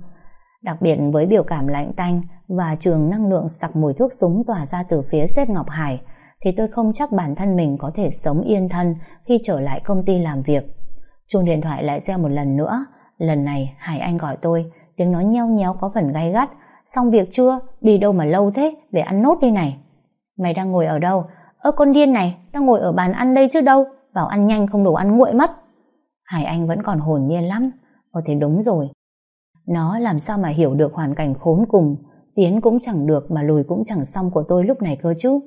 Đặc biệt với biểu cảm lạnh tanh và trường năng lượng sặc mùi thuốc súng tỏa ra từ phía sếp Ngọc Hải thì tôi không chắc bản thân mình có thể sống yên thân khi trở lại công ty làm việc. Chuông điện thoại lại reo một lần nữa. Lần này Hải Anh gọi tôi, tiếng nói nheo nhéo có phần gay gắt. Xong việc chưa? Đi đâu mà lâu thế? Về ăn nốt đi này. Mày đang ngồi ở đâu? Ơ con điên này, tao ngồi ở bàn ăn đây chứ đâu. Vào ăn nhanh không đủ ăn nguội mất. Hải Anh vẫn còn hồn nhiên lắm. Ồ thế đúng rồi. Nó làm sao mà hiểu được hoàn cảnh khốn cùng. Tiến cũng chẳng được mà lùi cũng chẳng xong của tôi lúc này cơ chứ.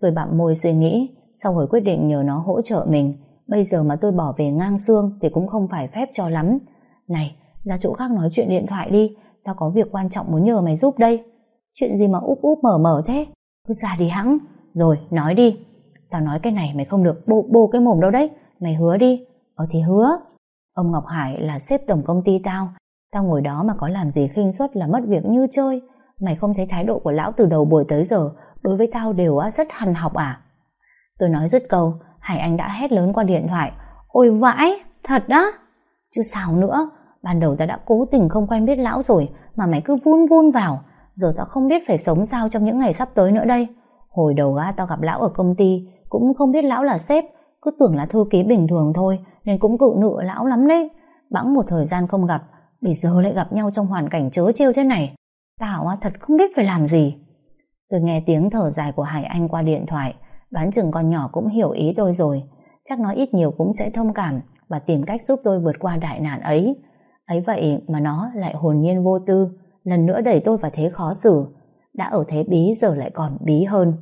Tôi bặm môi suy nghĩ, sau hồi quyết định nhờ nó hỗ trợ mình. Bây giờ mà tôi bỏ về ngang xương thì cũng không phải phép cho lắm. Này, ra chỗ khác nói chuyện điện thoại đi. Tao có việc quan trọng muốn nhờ mày giúp đây. Chuyện gì mà úp úp mở mở thế? Cứ ra đi hẵng. Rồi, nói đi. Tao nói cái này mày không được bô bô cái mồm đâu đấy. Mày hứa đi. Ờ thì hứa. Ông Ngọc Hải là sếp tổng công ty tao. Tao ngồi đó mà có làm gì khinh suất là mất việc như chơi. Mày không thấy thái độ của lão từ đầu buổi tới giờ đối với tao đều rất hằn học à? Tôi nói dứt câu, Hải Anh đã hét lớn qua điện thoại. Ôi vãi, thật đó. Chứ sao nữa, ban đầu ta đã cố tình không quen biết lão rồi mà mày cứ vun vun vào. Giờ tao không biết phải sống sao trong những ngày sắp tới nữa đây. Hồi đầu á, tao gặp lão ở công ty, cũng không biết lão là sếp, cứ tưởng là thư ký bình thường thôi, nên cũng cự nự lão lắm đấy. Bẵng một thời gian không gặp, bây giờ lại gặp nhau trong hoàn cảnh chớ trêu thế này. Tao á, thật không biết phải làm gì. Tôi nghe tiếng thở dài của Hải Anh qua điện thoại, đoán chừng con nhỏ cũng hiểu ý tôi rồi. Chắc nó ít nhiều cũng sẽ thông cảm và tìm cách giúp tôi vượt qua đại nạn ấy. Ấy vậy mà nó lại hồn nhiên vô tư, lần nữa đẩy tôi vào thế khó xử. Đã ở thế bí giờ lại còn bí hơn.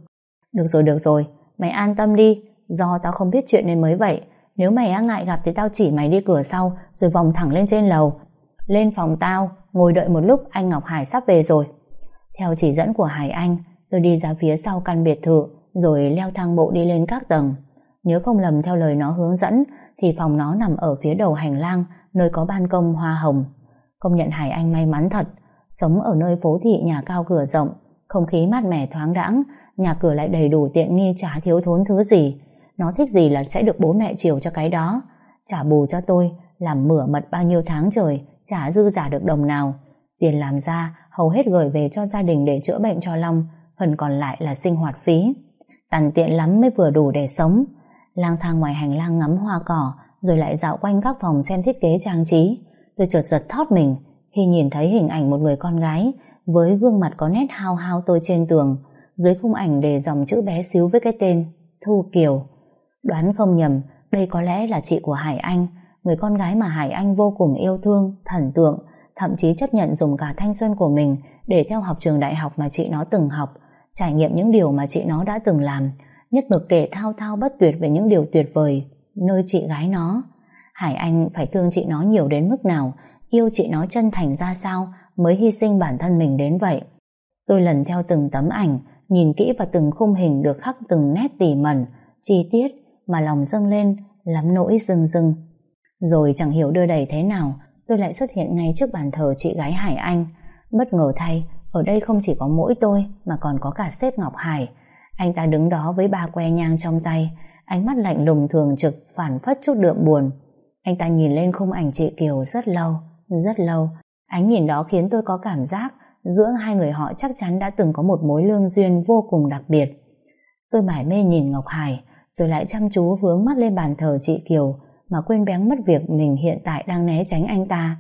Được rồi, được rồi, mày an tâm đi, do tao không biết chuyện nên mới vậy. Nếu mày á ngại gặp thì tao chỉ mày đi cửa sau rồi vòng thẳng lên trên lầu. Lên phòng tao, ngồi đợi một lúc anh Ngọc Hải sắp về rồi. Theo chỉ dẫn của Hải Anh, tôi đi ra phía sau căn biệt thự rồi leo thang bộ đi lên các tầng. Nhớ không lầm theo lời nó hướng dẫn thì phòng nó nằm ở phía đầu hành lang nơi có ban công hoa hồng. Công nhận Hải Anh may mắn thật, sống ở nơi phố thị nhà cao cửa rộng, không khí mát mẻ thoáng đãng, nhà cửa lại đầy đủ tiện nghi chả thiếu thốn thứ gì. Nó thích gì là sẽ được bố mẹ chiều cho cái đó. Trả bù cho tôi, làm mửa mật bao nhiêu tháng trời, chả dư giả được đồng nào. Tiền làm ra, hầu hết gửi về cho gia đình để chữa bệnh cho Long, phần còn lại là sinh hoạt phí. Tàn tiện lắm mới vừa đủ để sống. Lang thang ngoài hành lang ngắm hoa cỏ, rồi lại dạo quanh các phòng xem thiết kế trang trí. Tôi chợt giật thót mình khi nhìn thấy hình ảnh một người con gái với gương mặt có nét hao hao tôi trên tường. Dưới khung ảnh để dòng chữ bé xíu với cái tên Thu Kiều. Đoán không nhầm, đây có lẽ là chị của Hải Anh, người con gái mà Hải Anh vô cùng yêu thương, thần tượng, thậm chí chấp nhận dùng cả thanh xuân của mình để theo học trường đại học mà chị nó từng học, trải nghiệm những điều mà chị nó đã từng làm, nhất mực kể thao thao bất tuyệt về những điều tuyệt vời nơi chị gái nó. Hải Anh phải thương chị nó nhiều đến mức nào, yêu chị nó chân thành ra sao mới hy sinh bản thân mình đến vậy. Tôi lần theo từng tấm ảnh, nhìn kỹ vào từng khung hình được khắc từng nét tỉ mẩn, chi tiết mà lòng dâng lên lắm nỗi rưng rưng. Rồi chẳng hiểu đưa đẩy thế nào, tôi lại xuất hiện ngay trước bàn thờ chị gái Hải Anh. Bất ngờ thay, ở đây không chỉ có mỗi tôi mà còn có cả sếp Ngọc Hải. Anh ta đứng đó với ba que nhang trong tay, ánh mắt lạnh lùng thường trực phản phất chút đượm buồn. Anh ta nhìn lên khung ảnh chị Kiều rất lâu, rất lâu. Ánh nhìn đó khiến tôi có cảm giác giữa hai người họ chắc chắn đã từng có một mối lương duyên vô cùng đặc biệt. Tôi mải mê nhìn Ngọc Hải, rồi lại chăm chú hướng mắt lên bàn thờ chị Kiều, mà quên bén mất việc mình hiện tại đang né tránh anh ta.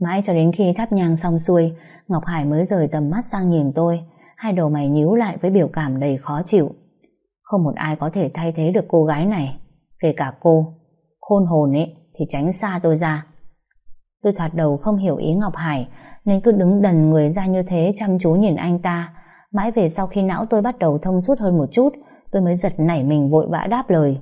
Mãi cho đến khi thắp nhang xong xuôi, Ngọc Hải mới rời tầm mắt sang nhìn tôi, hai đầu mày nhíu lại với biểu cảm đầy khó chịu. Không một ai có thể thay thế được cô gái này, kể cả cô. Khôn hồn ấy thì tránh xa tôi ra. Tôi thoạt đầu không hiểu ý Ngọc Hải nên cứ đứng đần người ra như thế chăm chú nhìn anh ta. Mãi về sau khi não tôi bắt đầu thông suốt hơn một chút tôi mới giật nảy mình vội vã đáp lời.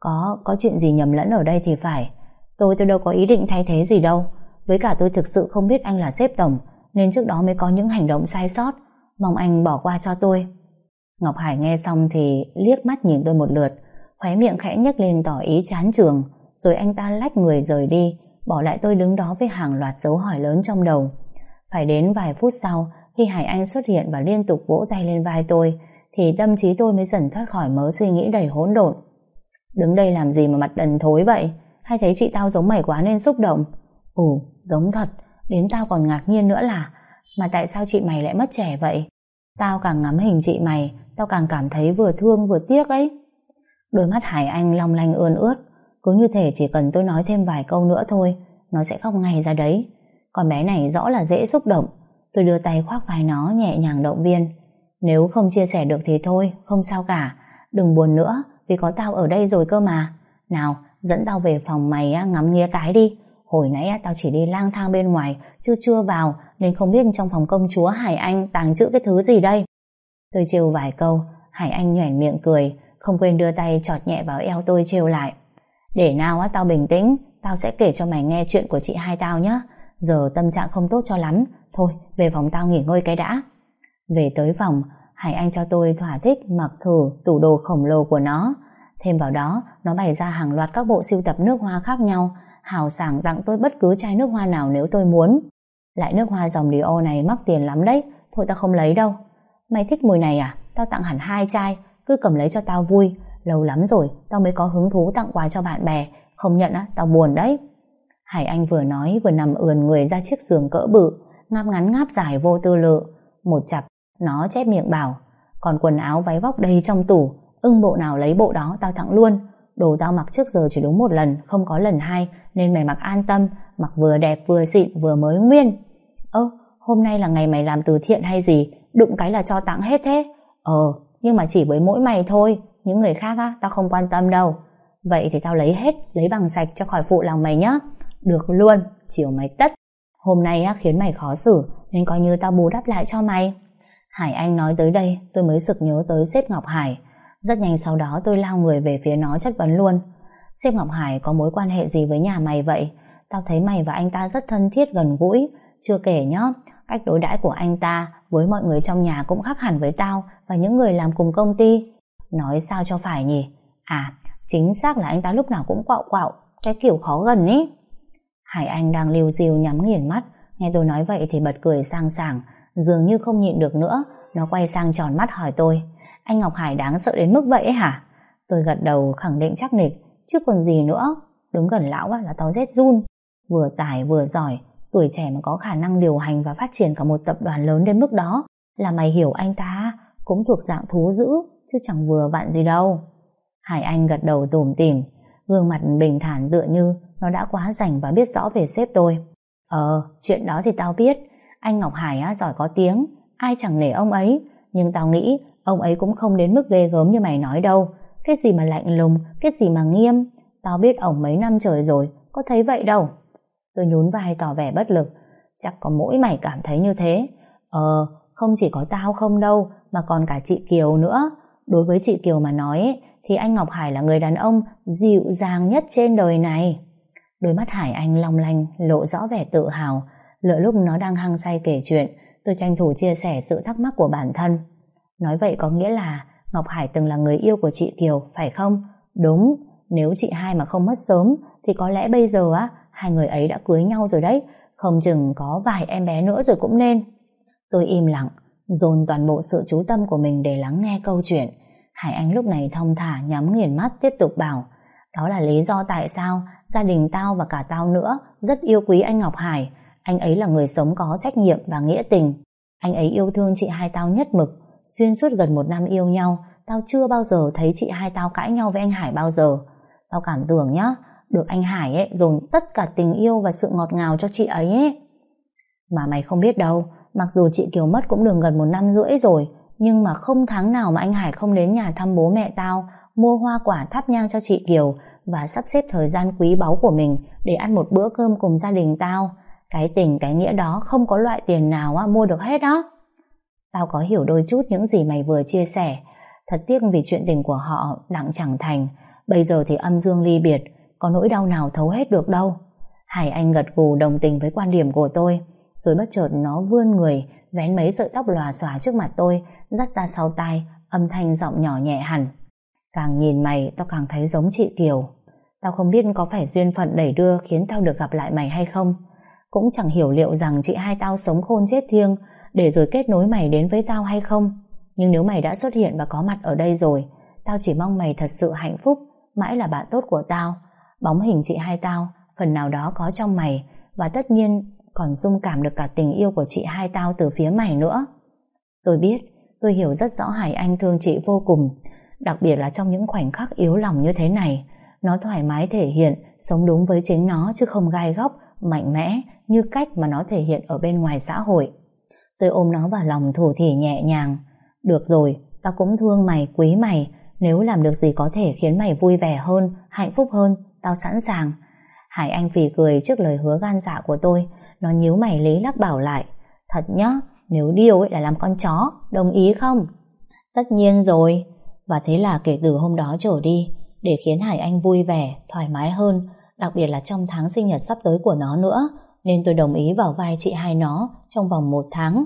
Có, có chuyện gì nhầm lẫn ở đây thì phải. Tôi tôi đâu có ý định thay thế gì đâu. Với cả tôi thực sự không biết anh là sếp tổng nên trước đó mới có những hành động sai sót. Mong anh bỏ qua cho tôi. Ngọc Hải nghe xong thì liếc mắt nhìn tôi một lượt khóe miệng khẽ nhếch lên tỏ ý chán trường rồi anh ta lách người rời đi bỏ lại tôi đứng đó với hàng loạt dấu hỏi lớn trong đầu. Phải đến vài phút sau khi Hải Anh xuất hiện và liên tục vỗ tay lên vai tôi thì tâm trí tôi mới dần thoát khỏi mớ suy nghĩ đầy hỗn độn. Đứng đây làm gì mà mặt đần thối vậy? Hay thấy chị tao giống mày quá nên xúc động? Ồ, giống thật, đến tao còn ngạc nhiên nữa là mà tại sao chị mày lại mất trẻ vậy? Tao càng ngắm hình chị mày, tao càng cảm thấy vừa thương vừa tiếc ấy. Đôi mắt Hải Anh long lanh ươn ướt, cứ như thể chỉ cần tôi nói thêm vài câu nữa thôi, nó sẽ khóc ngay ra đấy. còn bé này rõ là dễ xúc động, tôi đưa tay khoác vai nó nhẹ nhàng động viên. Nếu không chia sẻ được thì thôi, không sao cả. Đừng buồn nữa, vì có tao ở đây rồi cơ mà. Nào, dẫn tao về phòng mày ngắm nghía cái đi. Hồi nãy tao chỉ đi lang thang bên ngoài, chưa chưa vào, nên không biết trong phòng công chúa Hải Anh tàng trữ cái thứ gì đây. Tôi trêu vài câu, Hải Anh nhoẻn miệng cười, không quên đưa tay chọt nhẹ vào eo tôi trêu lại. Để nào á tao bình tĩnh, tao sẽ kể cho mày nghe chuyện của chị hai tao nhé. Giờ tâm trạng không tốt cho lắm, thôi về phòng tao nghỉ ngơi cái đã. Về tới phòng, Hải Anh cho tôi thỏa thích mặc thử tủ đồ khổng lồ của nó. Thêm vào đó, nó bày ra hàng loạt các bộ sưu tập nước hoa khác nhau, hào sảng tặng tôi bất cứ chai nước hoa nào nếu tôi muốn. Lại nước hoa dòng Dior này mắc tiền lắm đấy, thôi tao không lấy đâu. Mày thích mùi này à? Tao tặng hẳn hai chai, cứ cầm lấy cho tao vui. Lâu lắm rồi, tao mới có hứng thú tặng quà cho bạn bè, không nhận á, tao buồn đấy. Hải Anh vừa nói vừa nằm ườn người ra chiếc giường cỡ bự, ngáp ngắn ngáp dài vô tư lự. Một chặp nó chép miệng bảo Còn quần áo váy vóc đầy trong tủ Ưng bộ nào lấy bộ đó tao tặng luôn Đồ tao mặc trước giờ chỉ đúng một lần Không có lần hai Nên mày mặc an tâm Mặc vừa đẹp vừa xịn vừa mới nguyên Ơ hôm nay là ngày mày làm từ thiện hay gì? Đụng cái là cho tặng hết thế. Ờ nhưng mà chỉ với mỗi mày thôi. Những người khác á tao không quan tâm đâu. Vậy thì tao lấy hết Lấy bằng sạch cho khỏi phụ lòng mày nhá. Được luôn Chiều mày tất. Hôm nay á, khiến mày khó xử Nên coi như tao bù đắp lại cho mày. Hải Anh nói tới đây tôi mới sực nhớ tới sếp Ngọc Hải. Rất nhanh sau đó tôi lao người về phía nó chất vấn luôn. Sếp Ngọc Hải có mối quan hệ gì với nhà mày vậy? Tao thấy mày và anh ta rất thân thiết gần gũi. Chưa kể nhá, Cách đối đãi của anh ta Với mọi người trong nhà cũng khác hẳn với tao Và những người làm cùng công ty. Nói sao cho phải nhỉ? À chính xác là anh ta lúc nào cũng quạo quạo, Cái kiểu khó gần ý. Hải Anh đang liều diều nhắm nghiền mắt. Nghe tôi nói vậy thì bật cười sang sảng, Dường như không nhịn được nữa, Nó quay sang tròn mắt hỏi tôi. Anh Ngọc Hải đáng sợ đến mức vậy ấy hả? Tôi gật đầu khẳng định chắc nịch, Chứ còn gì nữa. Đứng gần lão là tao rét run. Vừa tài vừa giỏi Tuổi trẻ mà có khả năng điều hành và phát triển cả một tập đoàn lớn đến mức đó Là mày hiểu anh ta Cũng thuộc dạng thú dữ Chứ chẳng vừa vặn gì đâu. Hải Anh gật đầu tủm tỉm Gương mặt bình thản tựa như Nó đã quá rảnh và biết rõ về sếp tôi. Ờ chuyện đó thì tao biết anh Ngọc Hải á, giỏi có tiếng Ai chẳng nể ông ấy Nhưng tao nghĩ ông ấy cũng không đến mức ghê gớm như mày nói đâu. Cái gì mà lạnh lùng Cái gì mà nghiêm Tao biết ổng mấy năm trời rồi Có thấy vậy đâu. Tôi nhún vai tỏ vẻ bất lực. Chắc có mỗi mày cảm thấy như thế. Ờ không chỉ có tao không đâu, Mà còn cả chị Kiều nữa. Đối với chị Kiều mà nói, Thì anh Ngọc Hải là người đàn ông Dịu dàng nhất trên đời này. Đôi mắt Hải Anh long lanh, Lộ rõ vẻ tự hào. Lỡ lúc nó đang hăng say kể chuyện, Tôi tranh thủ chia sẻ sự thắc mắc của bản thân. Nói vậy có nghĩa là Ngọc Hải từng là người yêu của chị Kiều, Phải không? Đúng. Nếu chị hai mà không mất sớm, Thì có lẽ bây giờ á hai người ấy đã cưới nhau rồi đấy, không chừng có vài em bé nữa rồi cũng nên. Tôi im lặng, dồn toàn bộ sự chú tâm của mình để lắng nghe câu chuyện. Hải Anh lúc này thông thả nhắm nghiền mắt tiếp tục bảo đó là lý do tại sao gia đình tao và cả tao nữa rất yêu quý anh Ngọc Hải. Anh ấy là người sống có trách nhiệm và nghĩa tình. Anh ấy yêu thương chị hai tao nhất mực. Xuyên suốt gần một năm yêu nhau, tao chưa bao giờ thấy chị hai tao cãi nhau với anh Hải bao giờ. Tao cảm tưởng nhá, được anh Hải ấy dồn tất cả tình yêu và sự ngọt ngào cho chị ấy ấy. Mà mày không biết đâu, mặc dù chị Kiều mất cũng được gần một năm rưỡi rồi, nhưng mà không tháng nào mà anh Hải không đến nhà thăm bố mẹ tao, mua hoa quả thắp nhang cho chị Kiều và sắp xếp thời gian quý báu của mình để ăn một bữa cơm cùng gia đình tao. Cái tình, cái nghĩa đó không có loại tiền nào mua được hết đó. Tao có hiểu đôi chút những gì mày vừa chia sẻ. Thật tiếc vì chuyện tình của họ đặng chẳng thành. Bây giờ thì âm dương ly biệt, có nỗi đau nào thấu hết được đâu. Hải Anh gật gù đồng tình với quan điểm của tôi. Rồi bất chợt nó vươn người, vén mấy sợi tóc lòa xòa trước mặt tôi, dắt ra sau tai, âm thanh giọng nhỏ nhẹ hẳn. Càng nhìn mày, tao càng thấy giống chị Kiều. Tao không biết có phải duyên phận đẩy đưa khiến tao được gặp lại mày hay không. Cũng chẳng hiểu liệu rằng chị hai tao sống khôn chết thiêng để rồi kết nối mày đến với tao hay không. Nhưng nếu mày đã xuất hiện và có mặt ở đây rồi, tao chỉ mong mày thật sự hạnh phúc, mãi là bạn tốt của tao. Bóng hình chị hai tao, phần nào đó có trong mày, và tất nhiên còn dung cảm được cả tình yêu của chị hai tao từ phía mày nữa. Tôi biết, tôi hiểu rất rõ Hải Anh thương chị vô cùng, đặc biệt là trong những khoảnh khắc yếu lòng như thế này. Nó thoải mái thể hiện, sống đúng với chính nó chứ không gai góc, mạnh mẽ như cách mà nó thể hiện ở bên ngoài xã hội. Tôi ôm nó vào lòng thủ thỉ nhẹ nhàng. Được rồi, tao cũng thương mày, quý mày. Nếu làm được gì có thể khiến mày vui vẻ hơn, hạnh phúc hơn, tao sẵn sàng. Hải Anh vì cười trước lời hứa gan dạ của tôi, nó nhíu mày lý lắc bảo lại. Thật nhá, nếu điều ấy là làm con chó Đồng ý không? Tất nhiên rồi. Và thế là kể từ hôm đó trở đi Để khiến Hải Anh vui vẻ, thoải mái hơn Đặc biệt là trong tháng sinh nhật sắp tới của nó nữa Nên tôi đồng ý vào vai chị hai nó Trong vòng một tháng.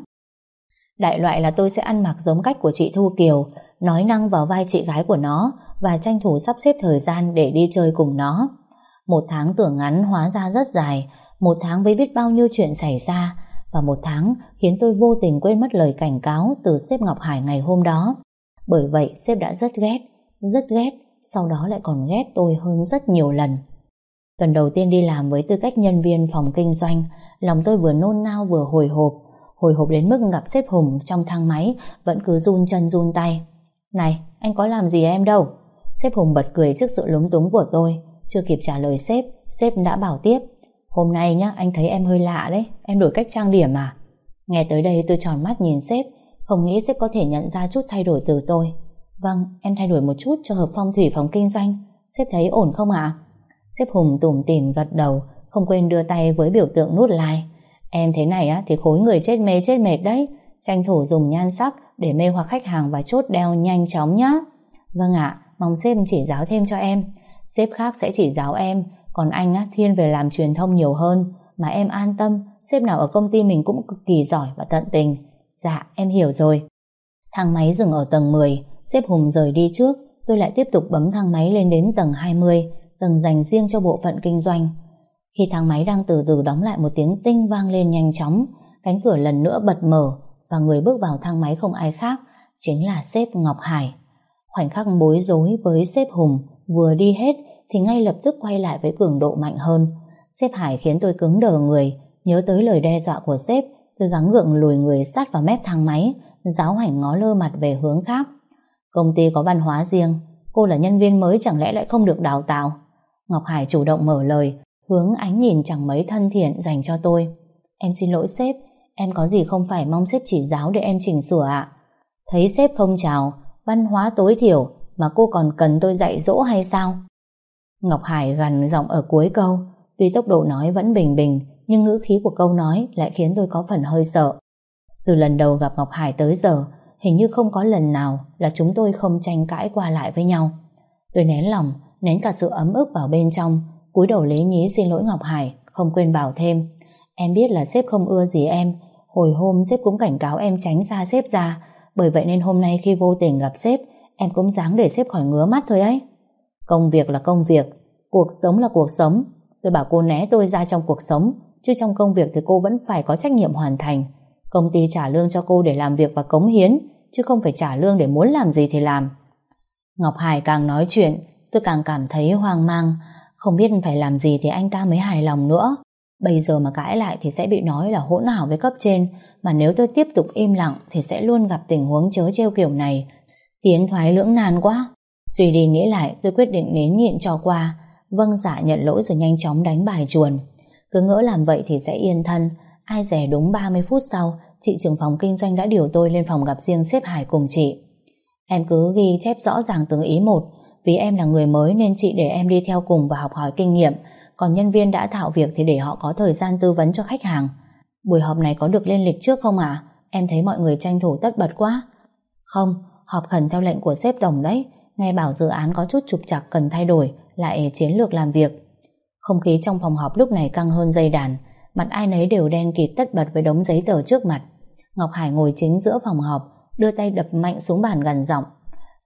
Đại loại là tôi sẽ ăn mặc giống cách của chị Thu Kiều. Nói năng vào vai chị gái của nó Và tranh thủ sắp xếp thời gian Để đi chơi cùng nó Một tháng tưởng ngắn hóa ra rất dài một tháng với biết bao nhiêu chuyện xảy ra và một tháng khiến tôi vô tình quên mất lời cảnh cáo từ sếp Ngọc Hải ngày hôm đó. Bởi vậy sếp đã rất ghét, rất ghét, sau đó lại còn ghét tôi hơn rất nhiều lần. Tuần đầu tiên đi làm với tư cách nhân viên phòng kinh doanh, lòng tôi vừa nôn nao vừa hồi hộp, hồi hộp đến mức gặp sếp Hùng trong thang máy vẫn cứ run chân run tay. Này, anh có làm gì em đâu? Sếp Hùng bật cười trước sự lúng túng của tôi, chưa kịp trả lời sếp, sếp đã bảo tiếp. Hôm nay nhá anh thấy em hơi lạ đấy. Em đổi cách trang điểm à? Nghe tới đây tôi tròn mắt nhìn sếp. Không nghĩ sếp có thể nhận ra chút thay đổi từ tôi. Vâng em thay đổi một chút cho hợp phong thủy phòng kinh doanh. Sếp thấy ổn không ạ? Sếp Hùng tủm tỉm gật đầu Không quên đưa tay với biểu tượng nút like. Em thế này á thì khối người chết mê chết mệt đấy. Tranh thủ dùng nhan sắc để mê hoặc khách hàng và chốt đeo nhanh chóng nhé. Vâng ạ Mong sếp chỉ giáo thêm cho em. Sếp khác sẽ chỉ giáo em còn anh á, thiên về làm truyền thông nhiều hơn. Mà em an tâm Sếp nào ở công ty mình cũng cực kỳ giỏi và tận tình. Dạ em hiểu rồi. Thang máy dừng ở tầng 10 Sếp Hùng rời đi trước. Tôi lại tiếp tục bấm thang máy lên đến tầng 20 Tầng dành riêng cho bộ phận kinh doanh. Khi thang máy đang từ từ đóng lại một tiếng tinh vang lên nhanh chóng Cánh cửa lần nữa bật mở. Và người bước vào thang máy không ai khác Chính là sếp Ngọc Hải Khoảnh khắc bối rối với sếp Hùng Vừa đi hết thì ngay lập tức quay lại với cường độ mạnh hơn. Sếp Hải khiến tôi cứng đờ người, nhớ tới lời đe dọa của sếp, tôi gắng gượng lùi người sát vào mép thang máy, giáo hành ngó lơ mặt về hướng khác. Công ty có văn hóa riêng, cô là nhân viên mới chẳng lẽ lại không được đào tạo. Ngọc Hải chủ động mở lời, hướng ánh nhìn chẳng mấy thân thiện dành cho tôi. Em xin lỗi sếp, em có gì không phải mong sếp chỉ giáo để em chỉnh sửa ạ. Thấy sếp không chào, văn hóa tối thiểu mà cô còn cần tôi dạy dỗ hay sao? Ngọc Hải gằn giọng ở cuối câu Tuy tốc độ nói vẫn bình bình Nhưng ngữ khí của câu nói lại khiến tôi có phần hơi sợ Từ lần đầu gặp Ngọc Hải tới giờ Hình như không có lần nào Là chúng tôi không tranh cãi qua lại với nhau Tôi nén lòng Nén cả sự ấm ức vào bên trong cúi đầu lế nhí xin lỗi Ngọc Hải Không quên bảo thêm Em biết là sếp không ưa gì em Hồi hôm sếp cũng cảnh cáo em tránh xa sếp ra Bởi vậy nên hôm nay khi vô tình gặp sếp Em cũng dáng để sếp khỏi ngứa mắt thôi ấy Công việc là công việc, cuộc sống là cuộc sống. Tôi bảo cô né tôi ra trong cuộc sống, chứ trong công việc thì cô vẫn phải có trách nhiệm hoàn thành. Công ty trả lương cho cô để làm việc và cống hiến, chứ không phải trả lương để muốn làm gì thì làm. Ngọc Hải càng nói chuyện, tôi càng cảm thấy hoang mang, không biết phải làm gì thì anh ta mới hài lòng nữa. Bây giờ mà cãi lại thì sẽ bị nói là hỗn hảo với cấp trên, mà nếu tôi tiếp tục im lặng thì sẽ luôn gặp tình huống chớ treo kiểu này. Tiến thoái lưỡng nan quá. Suy đi nghĩ lại, tôi quyết định nến nhịn cho qua. Vâng dạ nhận lỗi rồi nhanh chóng đánh bài chuồn. Cứ ngỡ làm vậy thì sẽ yên thân. Ai rẻ đúng 30 phút sau, chị trưởng phòng kinh doanh đã điều tôi lên phòng gặp riêng xếp Hải cùng chị. Em cứ ghi chép rõ ràng từng ý một, vì em là người mới nên chị để em đi theo cùng và học hỏi kinh nghiệm, còn nhân viên đã thạo việc thì để họ có thời gian tư vấn cho khách hàng. Buổi họp này có được lên lịch trước không ạ? Em thấy mọi người tranh thủ tất bật quá. Không, họp khẩn theo lệnh của sếp tổng đấy, nghe bảo dự án có chút trục trặc cần thay đổi, lại chiến lược làm việc. Không khí trong phòng họp lúc này căng hơn dây đàn, mặt ai nấy đều đen kịt tất bật với đống giấy tờ trước mặt. Ngọc Hải ngồi chính giữa phòng họp, đưa tay đập mạnh xuống bàn gần giọng.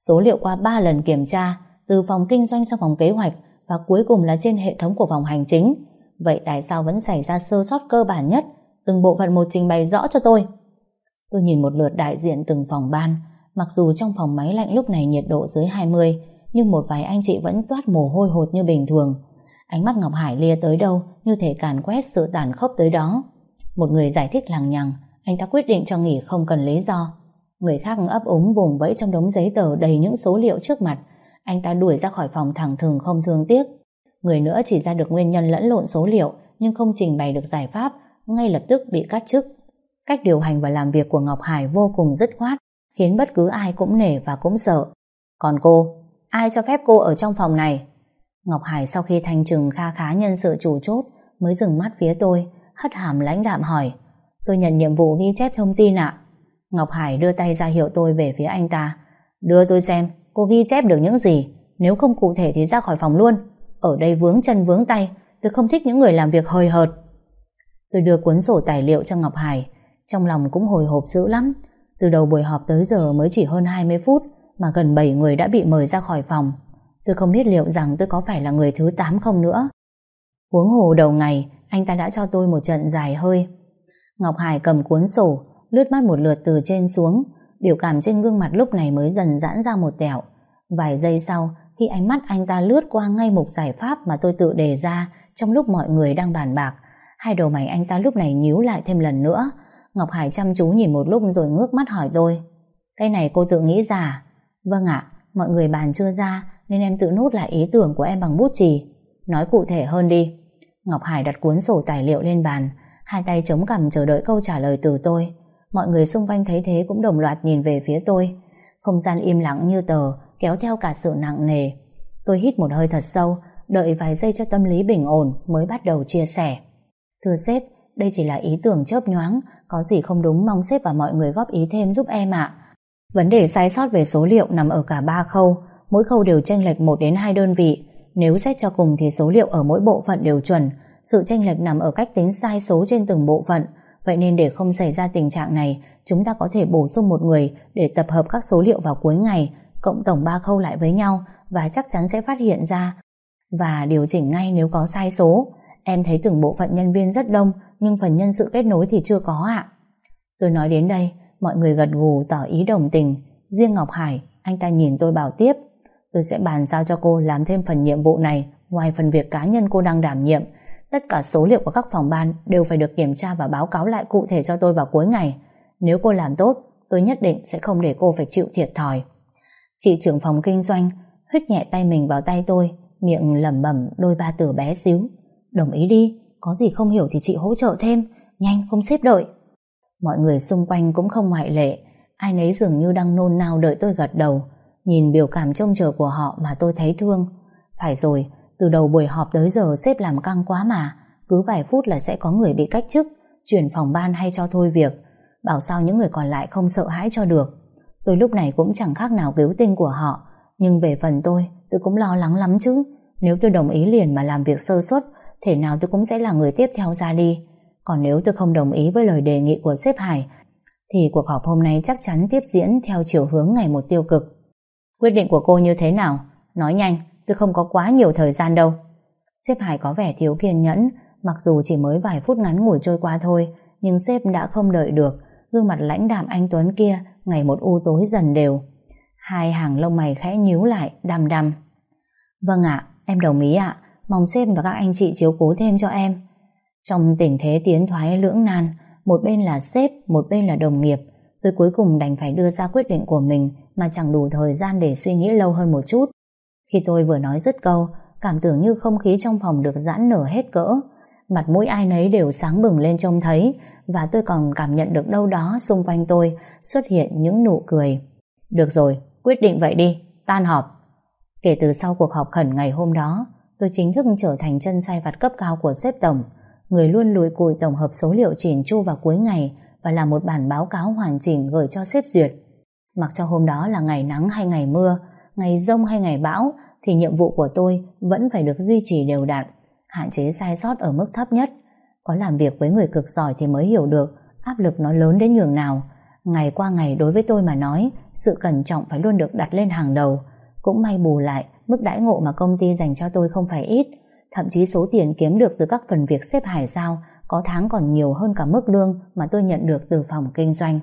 Số liệu qua 3 lần kiểm tra, từ phòng kinh doanh sang phòng kế hoạch và cuối cùng là trên hệ thống của phòng hành chính. Vậy tại sao vẫn xảy ra sơ sót cơ bản nhất? Từng bộ phận một trình bày rõ cho tôi. Tôi nhìn một lượt đại diện từng phòng ban, mặc dù trong phòng máy lạnh lúc này nhiệt độ dưới 20, nhưng một vài anh chị vẫn toát mồ hôi hột như bình thường. Ánh mắt Ngọc Hải lia tới đâu như thể càn quét sự tàn khốc tới đó. Một người giải thích lằng nhằng, anh ta quyết định cho nghỉ không cần lý do. Người khác ấp úng vùng vẫy trong đống giấy tờ đầy những số liệu trước mặt. Anh ta đuổi ra khỏi phòng thẳng thừng không thương tiếc. Người nữa chỉ ra được nguyên nhân lẫn lộn số liệu nhưng không trình bày được giải pháp, ngay lập tức bị cắt chức. Cách điều hành và làm việc của Ngọc Hải vô cùng dứt khoát, khiến bất cứ ai cũng nể và cũng sợ. Còn cô, ai cho phép cô ở trong phòng này? Ngọc Hải sau khi thanh trừng kha khá nhân sự chủ chốt mới dừng mắt phía tôi, hất hàm lãnh đạm hỏi. Tôi nhận nhiệm vụ ghi chép thông tin ạ. Ngọc Hải đưa tay ra hiệu tôi về phía anh ta. Đưa tôi xem, cô ghi chép được những gì. Nếu không cụ thể thì ra khỏi phòng luôn. Ở đây vướng chân vướng tay, tôi không thích những người làm việc hơi hợt. Tôi đưa cuốn sổ tài liệu cho Ngọc Hải. Trong lòng cũng hồi hộp dữ lắm. Từ đầu buổi họp tới giờ mới chỉ hơn 20 phút mà gần 7 người đã bị mời ra khỏi phòng. Tôi không biết liệu rằng tôi có phải là người thứ 8 không nữa. Huống hồ đầu ngày, anh ta đã cho tôi một trận dài hơi. Ngọc Hải cầm cuốn sổ, lướt mắt một lượt từ trên xuống, biểu cảm trên gương mặt lúc này mới dần giãn ra một tẹo. Vài giây sau, khi ánh mắt anh ta lướt qua ngay mục giải pháp mà tôi tự đề ra trong lúc mọi người đang bàn bạc, hai đầu mày anh ta lúc này nhíu lại thêm lần nữa. Ngọc Hải chăm chú nhìn một lúc rồi ngước mắt hỏi tôi. Cái này cô tự nghĩ ra? À? Vâng ạ, mọi người bàn chưa ra nên em tự nốt lại ý tưởng của em bằng bút chì. Nói cụ thể hơn đi. Ngọc Hải đặt cuốn sổ tài liệu lên bàn, hai tay chống cằm chờ đợi câu trả lời từ tôi. Mọi người xung quanh thấy thế cũng đồng loạt nhìn về phía tôi. Không gian im lặng như tờ, kéo theo cả sự nặng nề. Tôi hít một hơi thật sâu, đợi vài giây cho tâm lý bình ổn mới bắt đầu chia sẻ. Thưa sếp, đây chỉ là ý tưởng chớp nhoáng, có gì không đúng mong sếp và mọi người góp ý thêm giúp em ạ. Vấn đề sai sót về số liệu nằm ở cả ba khâu, mỗi khâu đều chênh lệch 1 đến 2 đơn vị. Nếu xét cho cùng thì số liệu ở mỗi bộ phận đều chuẩn, sự chênh lệch nằm ở cách tính sai số trên từng bộ phận. Vậy nên để không xảy ra tình trạng này, chúng ta có thể bổ sung một người để tập hợp các số liệu vào cuối ngày, cộng tổng 3 khâu lại với nhau và chắc chắn sẽ phát hiện ra và điều chỉnh ngay nếu có sai số. Em thấy từng bộ phận nhân viên rất đông nhưng phần nhân sự kết nối thì chưa có ạ. Tôi nói đến đây, mọi người gật gù tỏ ý đồng tình. Riêng Ngọc Hải, anh ta nhìn tôi bảo tiếp. Tôi sẽ bàn giao cho cô làm thêm phần nhiệm vụ này ngoài phần việc cá nhân cô đang đảm nhiệm. Tất cả số liệu của các phòng ban đều phải được kiểm tra và báo cáo lại cụ thể cho tôi vào cuối ngày. Nếu cô làm tốt, tôi nhất định sẽ không để cô phải chịu thiệt thòi. Chị trưởng phòng kinh doanh huyết nhẹ tay mình vào tay tôi, miệng lẩm bẩm đôi ba từ bé xíu. Đồng ý đi, có gì không hiểu thì chị hỗ trợ thêm, nhanh không xếp đợi. Mọi người xung quanh cũng không ngoại lệ, ai nấy dường như đang nôn nao đợi tôi gật đầu. Nhìn biểu cảm trông chờ của họ mà tôi thấy thương. Phải rồi, từ đầu buổi họp tới giờ sếp làm căng quá mà. Cứ vài phút là sẽ có người bị cách chức, chuyển phòng ban hay cho thôi việc. Bảo sao những người còn lại không sợ hãi cho được. Tôi lúc này cũng chẳng khác nào cứu tinh của họ. Nhưng về phần tôi, tôi cũng lo lắng lắm chứ. Nếu tôi đồng ý liền mà làm việc sơ suất, thể nào tôi cũng sẽ là người tiếp theo ra đi. Còn nếu tôi không đồng ý với lời đề nghị của sếp Hải, thì cuộc họp hôm nay chắc chắn tiếp diễn theo chiều hướng ngày một tiêu cực. Quyết định của cô như thế nào? Nói nhanh, tôi không có quá nhiều thời gian đâu. Sếp Hải có vẻ thiếu kiên nhẫn, mặc dù chỉ mới vài phút ngắn ngủi trôi qua thôi, nhưng sếp đã không đợi được, gương mặt lãnh đạm anh Tuấn kia ngày một u tối dần đều. Hai hàng lông mày khẽ nhíu lại, đăm đăm. Vâng ạ, em đồng ý ạ, mong sếp và các anh chị chiếu cố thêm cho em. Trong tình thế tiến thoái lưỡng nan, một bên là sếp, một bên là đồng nghiệp, tôi cuối cùng đành phải đưa ra quyết định của mình mà chẳng đủ thời gian để suy nghĩ lâu hơn một chút. Khi tôi vừa nói dứt câu, cảm tưởng như không khí trong phòng được giãn nở hết cỡ. Mặt mũi ai nấy đều sáng bừng lên trông thấy và tôi còn cảm nhận được đâu đó xung quanh tôi xuất hiện những nụ cười. Được rồi, quyết định vậy đi, tan họp. Kể từ sau cuộc họp khẩn ngày hôm đó, tôi chính thức trở thành chân sai vặt cấp cao của sếp tổng, người luôn lùi cùi tổng hợp số liệu chỉn chu vào cuối ngày và làm một bản báo cáo hoàn chỉnh gửi cho sếp duyệt. Mặc cho hôm đó là ngày nắng hay ngày mưa, ngày rông hay ngày bão, thì nhiệm vụ của tôi vẫn phải được duy trì đều đặn, hạn chế sai sót ở mức thấp nhất. Có làm việc với người cực giỏi thì mới hiểu được áp lực nó lớn đến nhường nào. Ngày qua ngày đối với tôi mà nói, sự cẩn trọng phải luôn được đặt lên hàng đầu. Cũng may bù lại, mức đãi ngộ mà công ty dành cho tôi không phải ít. Thậm chí số tiền kiếm được từ các phần việc xếp hải sao có tháng còn nhiều hơn cả mức lương mà tôi nhận được từ phòng kinh doanh.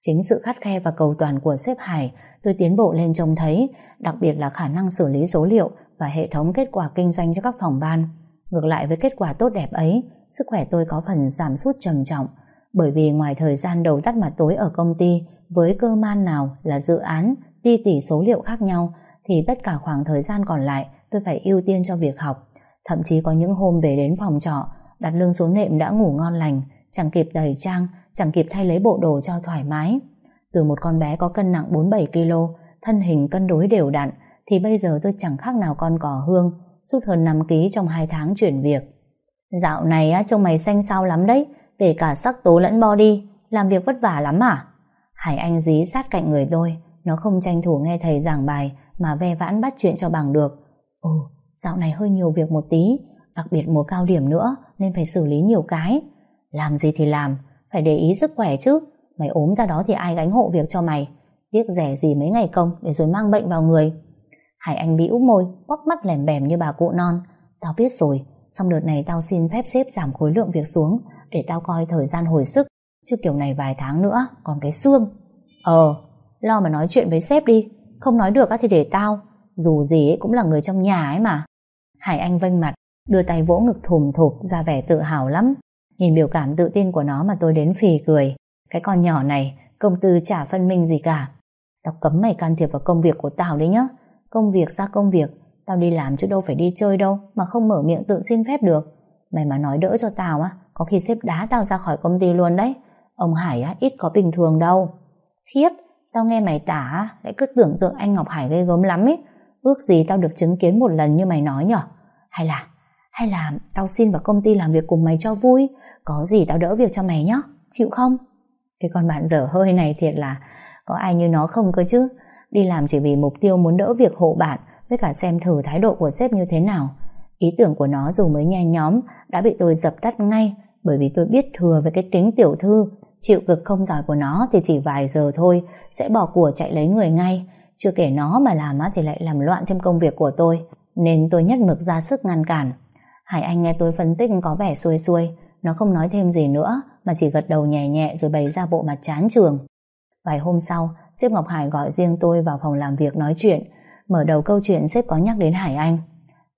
Chính sự khắt khe và cầu toàn của sếp Hải tôi tiến bộ lên trông thấy, đặc biệt là khả năng xử lý số liệu và hệ thống kết quả kinh doanh cho các phòng ban. Ngược lại với kết quả tốt đẹp ấy, sức khỏe tôi có phần giảm sút trầm trọng, bởi vì ngoài thời gian đầu tắt mặt tối ở công ty với cơ man nào là dự án, ti tỷ số liệu khác nhau, thì tất cả khoảng thời gian còn lại tôi phải ưu tiên cho việc học. Thậm chí có những hôm về đến phòng trọ, đặt lưng xuống nệm đã ngủ ngon lành, chẳng kịp đầy trang, chẳng kịp thay lấy bộ đồ cho thoải mái. Từ một con bé có cân nặng 47kg, thân hình cân đối đều đặn, thì bây giờ tôi chẳng khác nào con cỏ hương, rút hơn 5kg trong 2 tháng chuyển việc. Dạo này á, trông mày xanh xao lắm đấy, kể cả sắc tố lẫn body, làm việc vất vả lắm à? Hải Anh dí sát cạnh người tôi, nó không tranh thủ nghe thầy giảng bài mà ve vãn bắt chuyện cho bằng được. Ồ, dạo này hơi nhiều việc một tí, đặc biệt mùa cao điểm nữa nên phải xử lý nhiều cái. Làm gì thì làm, phải để ý sức khỏe chứ. Mày ốm ra đó thì ai gánh hộ việc cho mày. Tiếc rẻ gì mấy ngày công để rồi mang bệnh vào người. Hải Anh bĩu môi, quắp mắt lèm bèm như bà cụ non. Tao biết rồi, xong đợt này tao xin phép xếp giảm khối lượng việc xuống để tao coi thời gian hồi sức. Chứ kiểu này vài tháng nữa, còn cái xương. Ờ, lo mà nói chuyện với sếp đi. Không nói được thì để tao. Dù gì cũng là người trong nhà ấy mà. Hải Anh vênh mặt, đưa tay vỗ ngực thùm thụp ra vẻ tự hào lắm. Nhìn biểu cảm tự tin của nó mà tôi đến phì cười. Cái con nhỏ này, công tư chả phân minh gì cả. Tao cấm mày can thiệp vào công việc của tao đấy nhá. Công việc ra công việc, tao đi làm chứ đâu phải đi chơi đâu mà không mở miệng tự xin phép được. Mày mà nói đỡ cho tao á, có khi xếp đá tao ra khỏi công ty luôn đấy. Ông Hải á, ít có bình thường đâu. Khiếp, tao nghe mày tả lại cứ tưởng tượng anh Ngọc Hải gây gớm lắm ấy. Ước gì tao được chứng kiến một lần như mày nói nhở? Hay là hay là tao xin vào công ty làm việc cùng mày cho vui. Có gì tao đỡ việc cho mày nhé Chịu không? Cái con bạn dở hơi này thiệt là Có ai như nó không cơ chứ? Đi làm chỉ vì mục tiêu muốn đỡ việc hộ bạn, Với cả xem thử thái độ của sếp như thế nào. Ý tưởng của nó dù mới nhe nhóm, Đã bị tôi dập tắt ngay, Bởi vì tôi biết thừa về cái tính tiểu thư. Chịu cực không giỏi của nó Thì chỉ vài giờ thôi, Sẽ bỏ của chạy lấy người ngay. Chưa kể nó mà làm thì lại làm loạn thêm công việc của tôi, Nên tôi nhất mực ra sức ngăn cản. Hải Anh nghe tôi phân tích có vẻ xuôi xuôi. Nó không nói thêm gì nữa, Mà chỉ gật đầu nhẹ nhẹ rồi bày ra bộ mặt chán trường Vài hôm sau Sếp Ngọc Hải gọi riêng tôi vào phòng làm việc nói chuyện. Mở đầu câu chuyện sếp có nhắc đến Hải Anh.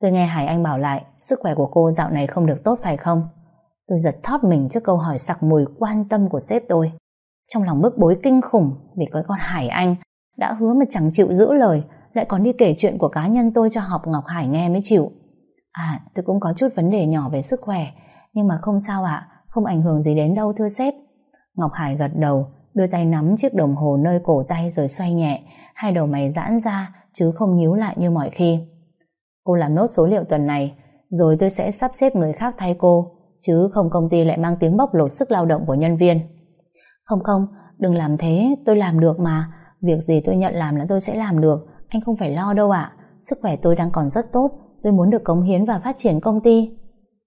Tôi nghe Hải Anh bảo lại, Sức khỏe của cô dạo này không được tốt phải không? Tôi giật thót mình trước câu hỏi sặc mùi quan tâm của sếp tôi. Trong lòng bức bối kinh khủng, Vì có con Hải Anh Đã hứa mà chẳng chịu giữ lời, Lại còn đi kể chuyện của cá nhân tôi cho học Ngọc Hải nghe mới chịu. À tôi cũng có chút vấn đề nhỏ về sức khỏe, Nhưng mà không sao ạ, Không ảnh hưởng gì đến đâu, thưa sếp. Ngọc Hải gật đầu, Đưa tay nắm chiếc đồng hồ nơi cổ tay rồi xoay nhẹ. Hai đầu mày giãn ra, Chứ không nhíu lại như mọi khi. Cô làm nốt số liệu tuần này, Rồi tôi sẽ sắp xếp người khác thay cô, Chứ không công ty lại mang tiếng bóc lột sức lao động của nhân viên. Không không, Đừng làm thế, tôi làm được mà. Việc gì tôi nhận làm là tôi sẽ làm được, Anh không phải lo đâu ạ. Sức khỏe tôi đang còn rất tốt tôi muốn được cống hiến và phát triển công ty.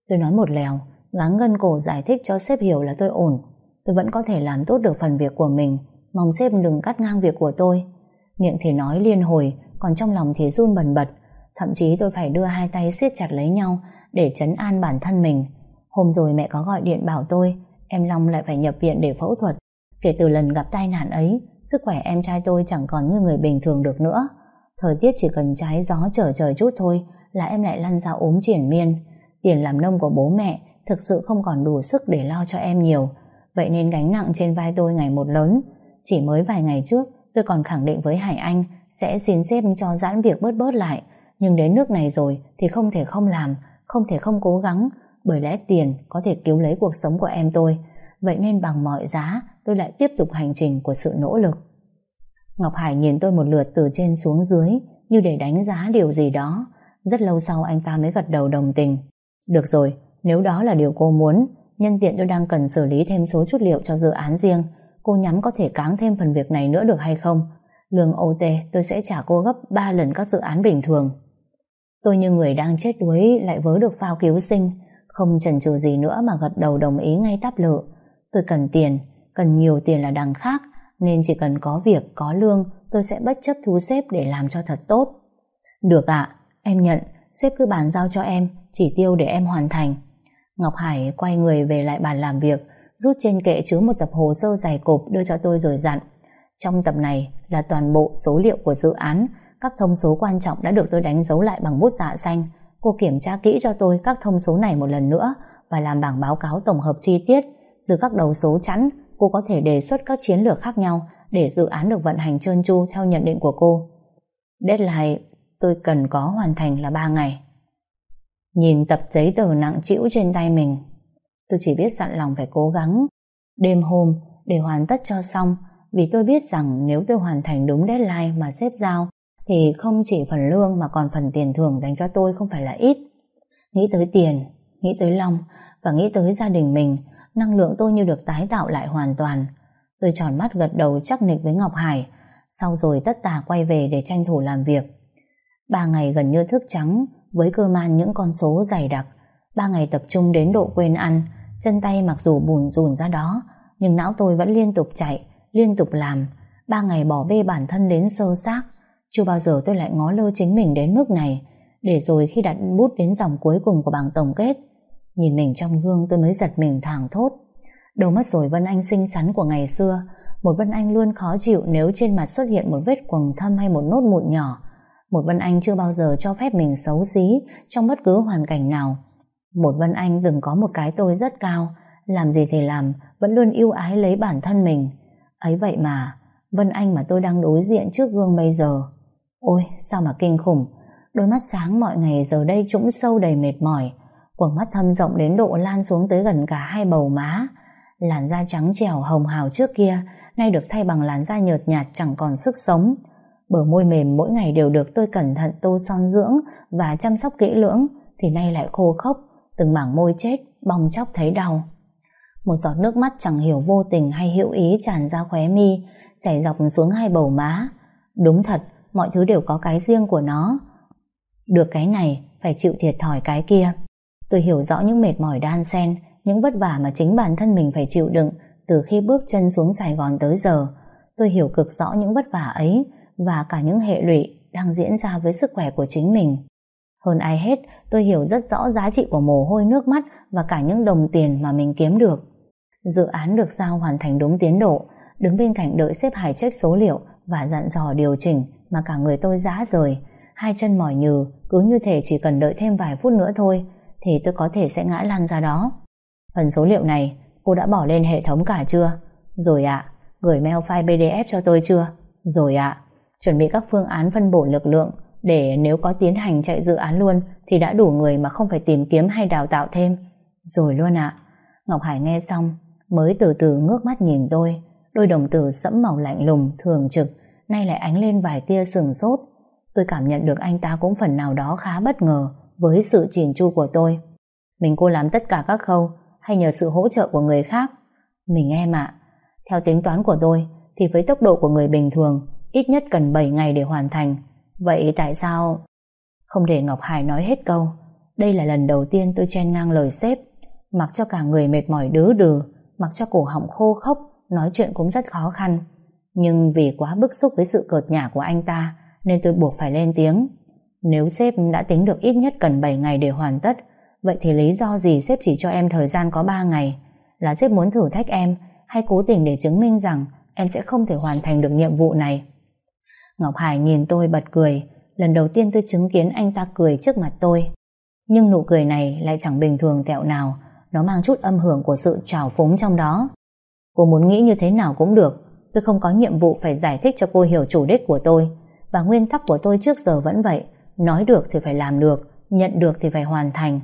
Tôi nói một lèo, gắng ngân cổ giải thích cho sếp hiểu là tôi ổn. Tôi vẫn có thể làm tốt được phần việc của mình, mong sếp đừng cắt ngang việc của tôi. Miệng thì nói liên hồi, còn trong lòng thì run bần bật. Thậm chí tôi phải đưa hai tay siết chặt lấy nhau để chấn an bản thân mình. Hôm rồi mẹ có gọi điện bảo tôi em Long lại phải nhập viện để phẫu thuật. Kể từ lần gặp tai nạn ấy, sức khỏe em trai tôi chẳng còn như người bình thường được nữa. Thời tiết chỉ cần trái gió trở trời chút thôi là em lại lăn ra ốm triển miên. Tiền làm nông của bố mẹ thực sự không còn đủ sức để lo cho em nhiều. Vậy nên gánh nặng trên vai tôi ngày một lớn. Chỉ mới vài ngày trước, tôi còn khẳng định với Hải Anh sẽ xin xếp cho giãn việc bớt bớt lại. Nhưng đến nước này rồi thì không thể không làm, không thể không cố gắng, bởi lẽ tiền có thể cứu lấy cuộc sống của em tôi. Vậy nên bằng mọi giá, tôi lại tiếp tục hành trình của sự nỗ lực. Ngọc Hải nhìn tôi một lượt từ trên xuống dưới, như để đánh giá điều gì đó. Rất lâu sau anh ta mới gật đầu đồng tình. Được rồi, nếu đó là điều cô muốn, nhân tiện tôi đang cần xử lý thêm số chút liệu cho dự án riêng, cô nhắm có thể cáng thêm phần việc này nữa được hay không? Lương OT tôi sẽ trả cô gấp 3 lần các dự án bình thường. Tôi như người đang chết đuối lại vớ được phao cứu sinh, không chần chừ gì nữa mà gật đầu đồng ý ngay táp lự. Tôi cần tiền, cần nhiều tiền là đằng khác, nên chỉ cần có việc, có lương, tôi sẽ bất chấp thú xếp để làm cho thật tốt. Được ạ, em nhận, sếp cứ bàn giao cho em, chỉ tiêu để em hoàn thành. Ngọc Hải quay người về lại bàn làm việc, rút trên kệ chứa một tập hồ sơ dày cộp đưa cho tôi rồi dặn. Trong tập này là toàn bộ số liệu của dự án, các thông số quan trọng đã được tôi đánh dấu lại bằng bút dạ xanh. Cô kiểm tra kỹ cho tôi các thông số này một lần nữa và làm bảng báo cáo tổng hợp chi tiết. Từ các đầu số chẵn, cô có thể đề xuất các chiến lược khác nhau để dự án được vận hành trơn tru theo nhận định của cô. Deadline tôi cần có hoàn thành là 3 ngày. Nhìn tập giấy tờ nặng trĩu trên tay mình, tôi chỉ biết dặn lòng phải cố gắng. Đêm hôm để hoàn tất cho xong vì tôi biết rằng nếu tôi hoàn thành đúng deadline mà xếp giao thì không chỉ phần lương mà còn phần tiền thưởng dành cho tôi không phải là ít. Nghĩ tới tiền, nghĩ tới Long và nghĩ tới gia đình mình, năng lượng tôi như được tái tạo lại hoàn toàn. Tôi tròn mắt gật đầu chắc nịch với Ngọc Hải, sau rồi tất tà quay về để tranh thủ làm việc. Ba ngày gần như thức trắng, với cơ man những con số dày đặc. Ba ngày tập trung đến độ quên ăn, chân tay mặc dù bùn rùn ra đó, nhưng não tôi vẫn liên tục chạy, liên tục làm. Ba ngày bỏ bê bản thân đến sơ xác, chưa bao giờ tôi lại ngó lơ chính mình đến mức này, để rồi khi đặt bút đến dòng cuối cùng của bảng tổng kết, nhìn mình trong gương tôi mới giật mình thảng thốt. Đâu mất rồi Vân Anh xinh xắn của ngày xưa, một Vân Anh luôn khó chịu nếu trên mặt xuất hiện một vết quầng thâm hay một nốt mụn nhỏ. Một Vân Anh chưa bao giờ cho phép mình xấu xí trong bất cứ hoàn cảnh nào. Một Vân Anh từng có một cái tôi rất cao, làm gì thì làm, vẫn luôn yêu ái lấy bản thân mình. Ấy vậy mà, Vân Anh mà tôi đang đối diện trước gương bây giờ. Ôi, sao mà kinh khủng. Đôi mắt sáng mọi ngày giờ đây trũng sâu đầy mệt mỏi. Quầng mắt thâm rộng đến độ lan xuống tới gần cả hai bầu má. Làn da trắng trẻo hồng hào trước kia, nay được thay bằng làn da nhợt nhạt chẳng còn sức sống. Bờ môi mềm mỗi ngày đều được tôi cẩn thận tô son dưỡng và chăm sóc kỹ lưỡng, thì nay lại khô khốc, từng mảng môi chết, bong chóc thấy đau. Một giọt nước mắt chẳng hiểu vô tình hay hữu ý tràn ra khóe mi, chảy dọc xuống hai bầu má. Đúng thật, mọi thứ đều có cái riêng của nó. Được cái này, phải chịu thiệt thòi cái kia. Tôi hiểu rõ những mệt mỏi đan xen, những vất vả mà chính bản thân mình phải chịu đựng từ khi bước chân xuống Sài Gòn tới giờ. Tôi hiểu cực rõ những vất vả ấy và cả những hệ lụy đang diễn ra với sức khỏe của chính mình. Hơn ai hết, tôi hiểu rất rõ giá trị của mồ hôi nước mắt và cả những đồng tiền mà mình kiếm được. Dự án được giao hoàn thành đúng tiến độ, đứng bên cạnh đợi xếp hải trách số liệu và dặn dò điều chỉnh mà cả người tôi giá rời, hai chân mỏi nhừ, cứ như thể chỉ cần đợi thêm vài phút nữa thôi thì tôi có thể sẽ ngã lăn ra đó. Phần số liệu này cô đã bỏ lên hệ thống cả chưa? Rồi ạ, gửi mail file PDF cho tôi chưa? Rồi ạ, chuẩn bị các phương án phân bổ lực lượng để nếu có tiến hành chạy dự án luôn thì đã đủ người mà không phải tìm kiếm hay đào tạo thêm. Rồi luôn ạ. Ngọc Hải nghe xong mới từ từ ngước mắt nhìn tôi đôi đồng tử sẫm màu lạnh lùng thường trực nay lại ánh lên vài tia sừng sốt. Tôi cảm nhận được anh ta cũng phần nào đó khá bất ngờ với sự chỉn chu của tôi. Mình cô làm tất cả các khâu, hay nhờ sự hỗ trợ của người khác? Mình em ạ. Theo tính toán của tôi, thì với tốc độ của người bình thường, ít nhất cần 7 ngày để hoàn thành. Vậy tại sao... Không để Ngọc Hải nói hết câu. Đây là lần đầu tiên tôi chen ngang lời sếp mặc cho cả người mệt mỏi đứ đừ, mặc cho cổ họng khô khốc, nói chuyện cũng rất khó khăn. Nhưng vì quá bức xúc với sự cợt nhả của anh ta, nên tôi buộc phải lên tiếng. Nếu sếp đã tính được ít nhất cần 7 ngày để hoàn tất, vậy thì lý do gì sếp chỉ cho em thời gian có 3 ngày? Là sếp muốn thử thách em hay cố tình để chứng minh rằng em sẽ không thể hoàn thành được nhiệm vụ này? Ngọc Hải nhìn tôi bật cười, lần đầu tiên tôi chứng kiến anh ta cười trước mặt tôi. Nhưng nụ cười này lại chẳng bình thường tẹo nào, nó mang chút âm hưởng của sự trào phúng trong đó. Cô muốn nghĩ như thế nào cũng được, tôi không có nhiệm vụ phải giải thích cho cô hiểu chủ đích của tôi, và nguyên tắc của tôi trước giờ vẫn vậy, nói được thì phải làm được, nhận được thì phải hoàn thành.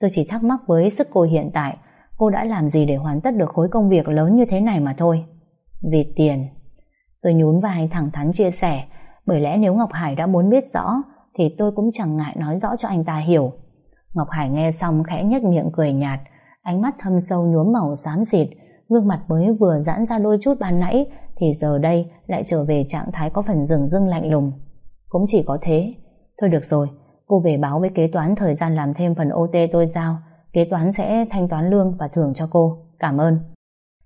Tôi chỉ thắc mắc với sức cô hiện tại, cô đã làm gì để hoàn tất được khối công việc lớn như thế này mà thôi. Vì tiền. Tôi nhún vai thẳng thắn chia sẻ, bởi lẽ nếu Ngọc Hải đã muốn biết rõ, thì tôi cũng chẳng ngại nói rõ cho anh ta hiểu. Ngọc Hải nghe xong khẽ nhếch miệng cười nhạt, ánh mắt thâm sâu nhuốm màu xám xịt, gương mặt mới vừa giãn ra đôi chút ban nãy thì giờ đây lại trở về trạng thái có phần rừng rưng lạnh lùng. Cũng chỉ có thế. Thôi được rồi, cô về báo với kế toán thời gian làm thêm phần OT tôi giao, kế toán sẽ thanh toán lương và thưởng cho cô. Cảm ơn.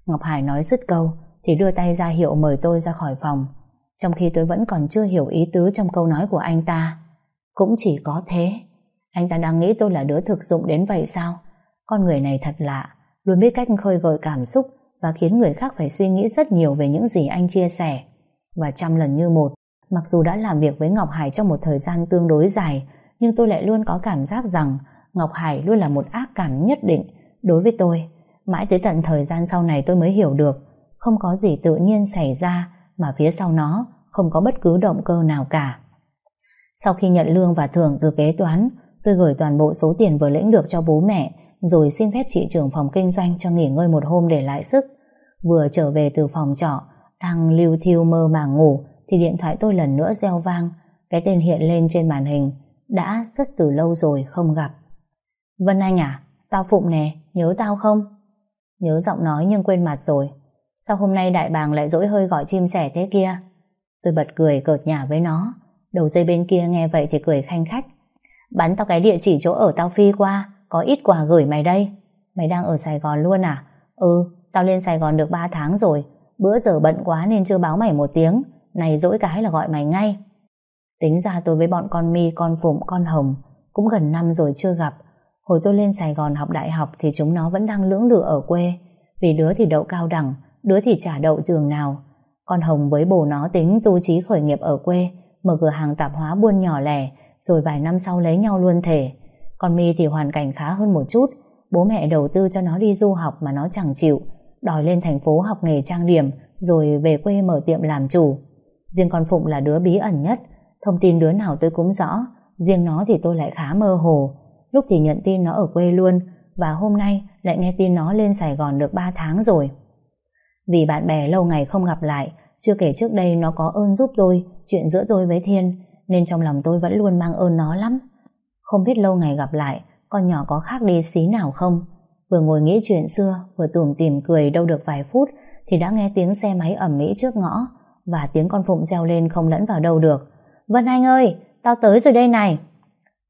Ngọc Hải nói dứt câu thì đưa tay ra hiệu mời tôi ra khỏi phòng. Trong khi tôi vẫn còn chưa hiểu ý tứ trong câu nói của anh ta. Cũng chỉ có thế. Anh ta đang nghĩ tôi là đứa thực dụng đến vậy sao? Con người này thật lạ, luôn biết cách khơi gợi cảm xúc và khiến người khác phải suy nghĩ rất nhiều về những gì anh chia sẻ. Và trăm lần như một, mặc dù đã làm việc với Ngọc Hải trong một thời gian tương đối dài, nhưng tôi lại luôn có cảm giác rằng Ngọc Hải luôn là một ác cảm nhất định đối với tôi. Mãi tới tận thời gian sau này tôi mới hiểu được không có gì tự nhiên xảy ra mà phía sau nó không có bất cứ động cơ nào cả. Sau khi nhận lương và thưởng từ kế toán, tôi gửi toàn bộ số tiền vừa lĩnh được cho bố mẹ rồi xin phép chị trưởng phòng kinh doanh cho nghỉ ngơi một hôm để lại sức. Vừa trở về từ phòng trọ, đang lưu thiêu mơ màng ngủ thì điện thoại tôi lần nữa reo vang. Cái tên hiện lên trên màn hình đã rất từ lâu rồi không gặp. Vân Anh à, tao Phụng nè, nhớ tao không? Nhớ giọng nói nhưng quên mặt rồi. Sao hôm nay đại bàng lại dỗi hơi gọi chim sẻ thế kia? Tôi bật cười cợt nhả với nó. Đầu dây bên kia nghe vậy thì cười khanh khách. Bắn tao cái địa chỉ chỗ ở tao phi qua, có ít quà gửi mày đây. Mày đang ở Sài Gòn luôn à? Ừ, tao lên Sài Gòn được 3 tháng rồi. Bữa giờ bận quá nên chưa báo mày một tiếng. Này dỗi cái là gọi mày ngay. Tính ra tôi với bọn con mi, con phụng, con hồng cũng gần năm rồi chưa gặp. Hồi tôi lên Sài Gòn học đại học thì chúng nó vẫn đang lưỡng lự ở quê. Vì đứa thì đậu cao đẳng, đứa thì trả đậu trường nào. Con Hồng với bồ nó tính tu trí khởi nghiệp ở quê, mở cửa hàng tạp hóa buôn nhỏ lẻ, rồi vài năm sau lấy nhau luôn thể. Con mi thì hoàn cảnh khá hơn một chút, bố mẹ đầu tư cho nó đi du học mà nó chẳng chịu, đòi lên thành phố học nghề trang điểm, rồi về quê mở tiệm làm chủ. Riêng con Phụng là đứa bí ẩn nhất, thông tin đứa nào tôi cũng rõ, riêng nó thì tôi lại khá mơ hồ. Lúc thì nhận tin nó ở quê luôn, và hôm nay lại nghe tin nó lên Sài Gòn được 3 tháng rồi. Vì bạn bè lâu ngày không gặp lại, chưa kể trước đây nó có ơn giúp tôi, chuyện giữa tôi với Thiên, nên trong lòng tôi vẫn luôn mang ơn nó lắm. Không biết lâu ngày gặp lại, con nhỏ có khác đi xí nào không? Vừa ngồi nghĩ chuyện xưa, vừa tủm tìm cười đâu được vài phút, thì đã nghe tiếng xe máy ẩm mỹ trước ngõ, và tiếng con Phụng reo lên không lẫn vào đâu được. Vân Anh ơi, tao tới rồi đây này.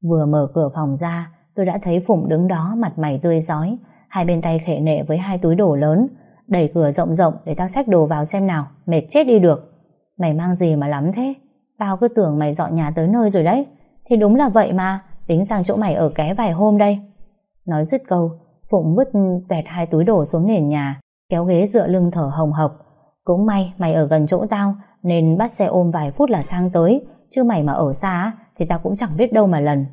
Vừa mở cửa phòng ra, tôi đã thấy Phụng đứng đó mặt mày tươi giói, hai bên tay khệ nệ với hai túi đồ lớn, đẩy cửa rộng rộng để tao xách đồ vào xem nào, mệt chết đi được. Mày mang gì mà lắm thế? Tao cứ tưởng mày dọn nhà tới nơi rồi đấy. Thì đúng là vậy mà, tính sang chỗ mày ở ké vài hôm đây. Nói dứt câu, Phụng vứt tuẹt hai túi đồ xuống nền nhà, kéo ghế dựa lưng thở hồng hộc. Cũng may mày ở gần chỗ tao, nên bắt xe ôm vài phút là sang tới, chứ mày mà ở xa thì tao cũng chẳng biết đâu mà lần.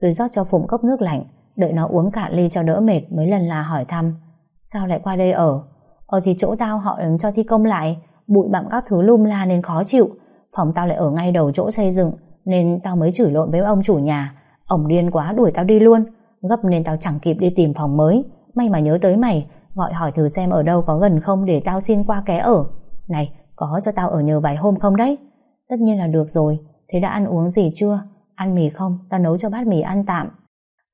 Tôi rót cho Phụng cốc nước lạnh, đợi nó uống cạn ly cho đỡ mệt mới lần là hỏi thăm. Sao lại qua đây ở? Ở thì chỗ tao họ cho thi công lại, bụi bặm các thứ lum la nên khó chịu. Phòng tao lại ở ngay đầu chỗ xây dựng, nên tao mới chửi lộn với ông chủ nhà. Ông điên quá đuổi tao đi luôn. Gấp nên tao chẳng kịp đi tìm phòng mới. May mà nhớ tới mày, gọi hỏi thử xem ở đâu có gần không để tao xin qua ké ở. Này, có cho tao ở nhờ vài hôm không đấy? Tất nhiên là được rồi. Thế đã ăn uống gì chưa? Ăn mì không? Tao nấu cho bát mì ăn tạm.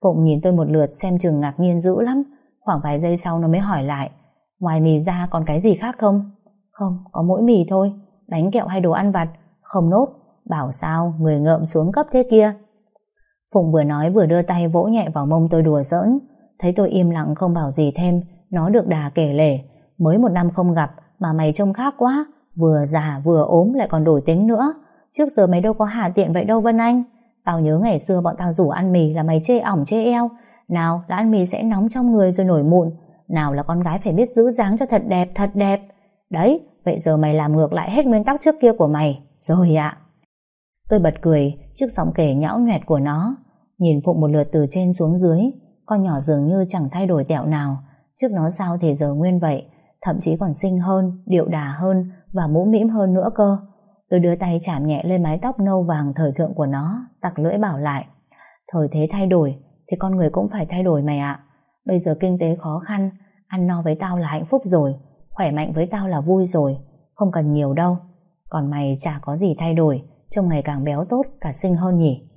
Phụng nhìn tôi một lượt xem chừng ngạc nhiên dữ lắm. Khoảng vài giây sau nó mới hỏi lại. Ngoài mì ra còn cái gì khác không? Không, có mỗi mì thôi. Bánh kẹo hay đồ ăn vặt? Không nốt. Bảo sao, người ngợm xuống cấp thế kia. Phụng vừa nói vừa đưa tay vỗ nhẹ vào mông tôi đùa giỡn. Thấy tôi im lặng không bảo gì thêm, nó được đà kể lể. Mới một năm không gặp mà mày trông khác quá. Vừa già vừa ốm lại còn đổi tính nữa. Trước giờ mày đâu có hà tiện vậy đâu Vân Anh. Tao nhớ ngày xưa bọn tao rủ ăn mì là mày chê ỏng chê eo. Nào là ăn mì sẽ nóng trong người rồi nổi mụn. Nào là con gái phải biết giữ dáng cho thật đẹp, thật đẹp. Đấy, vậy giờ mày làm ngược lại hết nguyên tắc trước kia của mày. Rồi ạ. Tôi bật cười trước giọng kể nhão nhoẹt của nó. Nhìn Phụng một lượt từ trên xuống dưới. Con nhỏ dường như chẳng thay đổi tẹo nào. Trước nó sao thì giờ nguyên vậy. Thậm chí còn xinh hơn, điệu đà hơn và mũ mĩm hơn nữa cơ. Tôi đưa tay chạm nhẹ lên mái tóc nâu vàng thời thượng của nó, tặc lưỡi bảo lại. Thời thế thay đổi, thì con người cũng phải thay đổi mày ạ. Bây giờ kinh tế khó khăn, ăn no với tao là hạnh phúc rồi, khỏe mạnh với tao là vui rồi, không cần nhiều đâu. Còn mày chả có gì thay đổi, trông ngày càng béo tốt, cả xinh hơn nhỉ.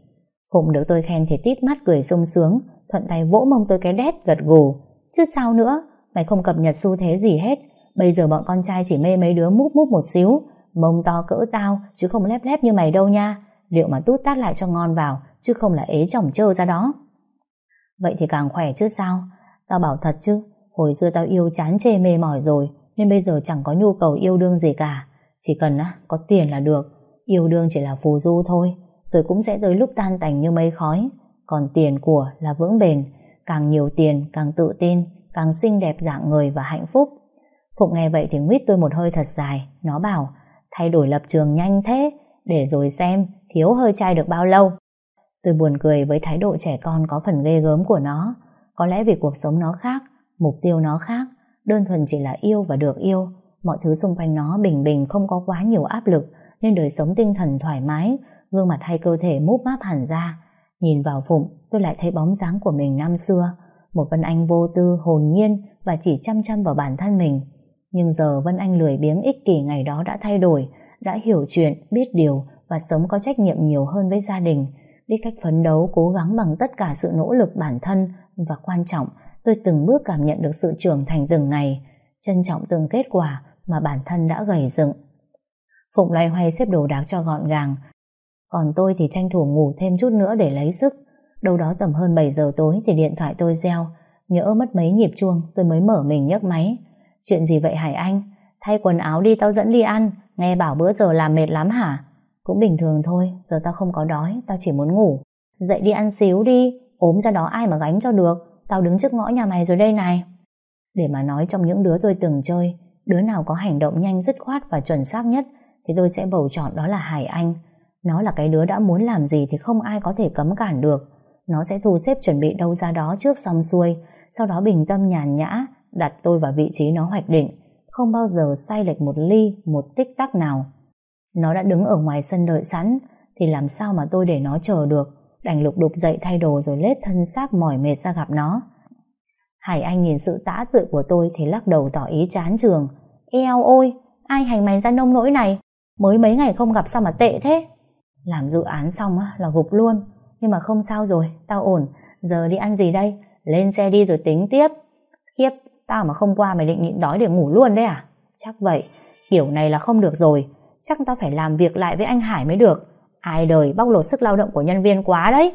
Phụng được tôi khen thì tít mắt cười sung sướng, thuận tay vỗ mông tôi cái đét gật gù. Chứ sao nữa, mày không cập nhật xu thế gì hết. Bây giờ bọn con trai chỉ mê mấy đứa múp múp một xíu, mông to cỡ tao, chứ không lép lép như mày đâu nha. Liệu mà tút tát lại cho ngon vào, chứ không là ế chồng trơ ra đó. Vậy thì càng khỏe chứ sao? Tao bảo thật chứ Hồi xưa tao yêu chán chê mê mỏi rồi Nên bây giờ chẳng có nhu cầu yêu đương gì cả. Chỉ cần á, có tiền là được. Yêu đương chỉ là phù du thôi Rồi cũng sẽ tới lúc tan tành như mây khói. Còn tiền của là vững bền. Càng nhiều tiền càng tự tin Càng xinh đẹp dạng người và hạnh phúc Phụng nghe vậy thì nguyết tôi một hơi thật dài Nó bảo Thay đổi lập trường nhanh thế Để rồi xem thiếu hơi trai được bao lâu Tôi buồn cười với thái độ trẻ con có phần ghê gớm của nó. Có lẽ vì cuộc sống nó khác, mục tiêu nó khác, đơn thuần chỉ là yêu và được yêu. Mọi thứ xung quanh nó bình bình không có quá nhiều áp lực, nên đời sống tinh thần thoải mái, gương mặt hay cơ thể múp máp hẳn ra. Nhìn vào Phụng, tôi lại thấy bóng dáng của mình năm xưa. Một Vân Anh vô tư, hồn nhiên và chỉ chăm chăm vào bản thân mình. Nhưng giờ Vân Anh lười biếng ích kỷ ngày đó đã thay đổi, đã hiểu chuyện, biết điều và sống có trách nhiệm nhiều hơn với gia đình, biết cách phấn đấu cố gắng bằng tất cả sự nỗ lực bản thân và quan trọng tôi từng bước cảm nhận được sự trưởng thành từng ngày trân trọng từng kết quả mà bản thân đã gầy dựng Phụng loay hoay xếp đồ đạc cho gọn gàng còn tôi thì tranh thủ ngủ thêm chút nữa để lấy sức đâu đó tầm hơn 7 giờ tối thì điện thoại tôi reo nhỡ mất mấy nhịp chuông tôi mới mở mình nhấc máy chuyện gì vậy Hải Anh thay quần áo đi tao dẫn đi ăn nghe bảo bữa giờ làm mệt lắm hả cũng bình thường thôi, giờ tao không có đói, tao chỉ muốn ngủ. Dậy đi ăn xíu đi, ốm ra đó ai mà gánh cho được, tao đứng trước ngõ nhà mày rồi đây này. Để mà nói trong những đứa tôi từng chơi, đứa nào có hành động nhanh dứt khoát và chuẩn xác nhất, thì tôi sẽ bầu chọn đó là Hải Anh. Nó là cái đứa đã muốn làm gì thì không ai có thể cấm cản được. Nó sẽ thu xếp chuẩn bị đâu ra đó trước xong xuôi, sau đó bình tâm nhàn nhã, đặt tôi vào vị trí nó hoạch định, không bao giờ sai lệch một ly, một tích tắc nào. Nó đã đứng ở ngoài sân đợi sẵn Thì làm sao mà tôi để nó chờ được? Đành lục đục dậy thay đồ rồi lết thân xác mỏi mệt ra gặp nó. Hải Anh nhìn sự tã tự của tôi Thì lắc đầu tỏ ý chán trường Eo ôi Ai hành mày ra nông nỗi này? Mới mấy ngày không gặp sao mà tệ thế? Làm dự án xong là gục luôn. Nhưng mà không sao rồi Tao ổn Giờ đi ăn gì đây Lên xe đi rồi tính tiếp Khiếp Tao mà không qua mày định nhịn đói để ngủ luôn đấy à Chắc vậy Kiểu này là không được rồi chắc tao phải làm việc lại với anh Hải mới được. Ai đời bóc lột sức lao động của nhân viên quá đấy.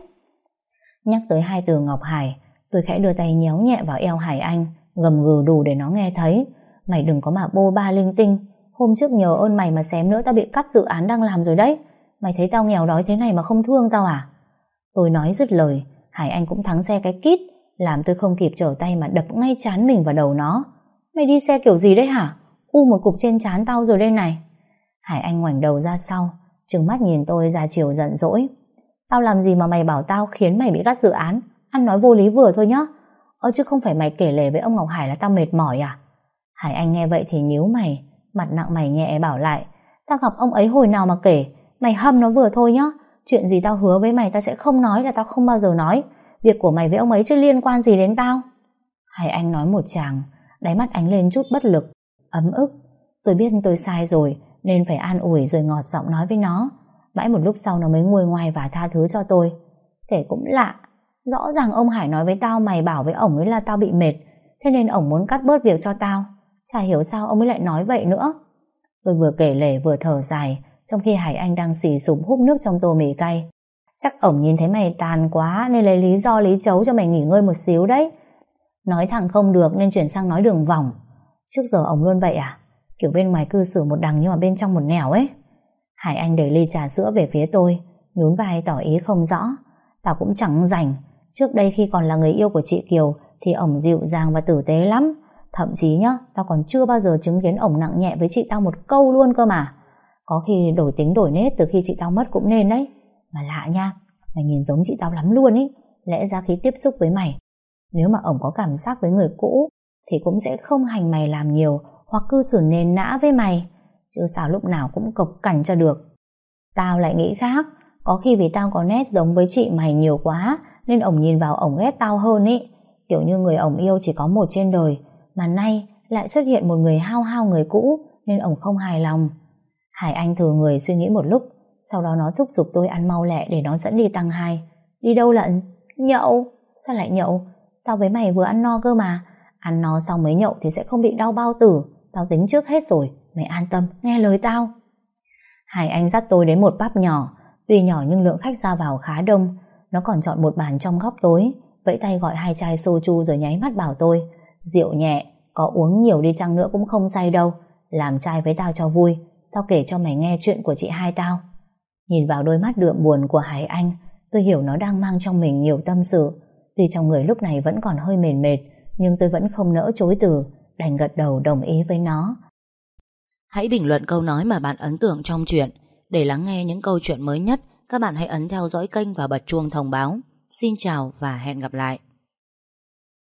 Nhắc tới hai từ Ngọc Hải, tôi khẽ đưa tay nhéo nhẹ vào eo Hải Anh, gầm gừ đủ để nó nghe thấy. Mày đừng có mà bô ba linh tinh. Hôm trước nhờ ơn mày mà xém nữa tao bị cắt dự án đang làm rồi đấy. Mày thấy tao nghèo đói thế này mà không thương tao à? Tôi nói dứt lời, Hải Anh cũng thắng xe cái kít, làm tôi không kịp trở tay mà đập ngay chán mình vào đầu nó. Mày đi xe kiểu gì đấy hả? U một cục trên chán tao rồi đây này. Hải Anh ngoảnh đầu ra sau Trừng mắt nhìn tôi ra chiều giận dỗi Tao làm gì mà mày bảo tao khiến mày bị cắt dự án Ăn nói vô lý vừa thôi nhá Ơ chứ không phải mày kể lể với ông Ngọc Hải là tao mệt mỏi à Hải Anh nghe vậy thì nhíu mày Mặt nặng mày nhẹ bảo lại Tao gặp ông ấy hồi nào mà kể Mày hâm nó vừa thôi nhá Chuyện gì tao hứa với mày tao sẽ không nói là tao không bao giờ nói Việc của mày với ông ấy chứ liên quan gì đến tao Hải Anh nói một chàng Đáy mắt ánh lên chút bất lực Ấm ức Tôi biết tôi sai rồi nên phải an ủi rồi ngọt giọng nói với nó. Mãi một lúc sau nó mới nguôi ngoai và tha thứ cho tôi. Thế cũng lạ, rõ ràng ông Hải nói với tao mày bảo với ổng ấy là tao bị mệt, thế nên ổng muốn cắt bớt việc cho tao. Chả hiểu sao ông ấy lại nói vậy nữa. Tôi vừa kể lể vừa thở dài, trong khi Hải Anh đang xì sụp húp nước trong tô mì cay. Chắc ổng nhìn thấy mày tàn quá nên lấy lý do lý chấu cho mày nghỉ ngơi một xíu đấy. Nói thẳng không được nên chuyển sang nói đường vòng. Trước giờ ổng luôn vậy à? Kiểu bên ngoài cư xử một đằng nhưng mà bên trong một nẻo ấy Hải Anh đẩy ly trà sữa về phía tôi, Nhún vai tỏ ý không rõ Tao cũng chẳng rảnh Trước đây khi còn là người yêu của chị Kiều Thì ổng dịu dàng và tử tế lắm Thậm chí nhá, Tao còn chưa bao giờ chứng kiến ổng nặng nhẹ với chị tao một câu luôn cơ mà có khi đổi tính đổi nết Từ khi chị tao mất cũng nên đấy. Mà lạ nha, Mày nhìn giống chị tao lắm luôn ý. Lẽ ra khi tiếp xúc với mày, Nếu mà ổng có cảm giác với người cũ, Thì cũng sẽ không hành mày làm nhiều Hoặc cư xử nền nã với mày. Chứ sao lúc nào cũng cộc cằn cho được. Tao lại nghĩ khác, Có khi vì tao có nét giống với chị mày nhiều quá, Nên ổng nhìn vào ổng ghét tao hơn ý. Kiểu như người ổng yêu chỉ có một trên đời, Mà nay lại xuất hiện một người hao hao người cũ, Nên ổng không hài lòng. Hải Anh thừa người suy nghĩ một lúc Sau đó nó thúc giục tôi ăn mau lẹ Để nó dẫn đi tăng hai. Đi đâu lận? Nhậu. Sao lại nhậu? Tao với mày vừa ăn no cơ mà. Ăn no xong mới nhậu thì sẽ không bị đau bao tử. Tao tính trước hết rồi Mày an tâm, nghe lời tao. Hải Anh dắt tôi đến một pub nhỏ. Tuy nhỏ nhưng lượng khách ra vào khá đông. Nó còn chọn một bàn trong góc tối. Vẫy tay gọi hai chai soju rồi nháy mắt bảo tôi Rượu nhẹ Có uống nhiều đi chăng nữa cũng không say đâu. Làm chai với tao cho vui. Tao kể cho mày nghe chuyện của chị hai tao Nhìn vào đôi mắt đượm buồn của Hải Anh Tôi hiểu nó đang mang trong mình nhiều tâm sự Tuy trong người lúc này vẫn còn hơi mệt mệt Nhưng tôi vẫn không nỡ chối từ Đành gật đầu đồng ý với nó Hãy bình luận câu nói mà bạn ấn tượng trong chuyện. Để lắng nghe những câu chuyện mới nhất, các bạn hãy ấn theo dõi kênh và bật chuông thông báo. Xin chào và hẹn gặp lại.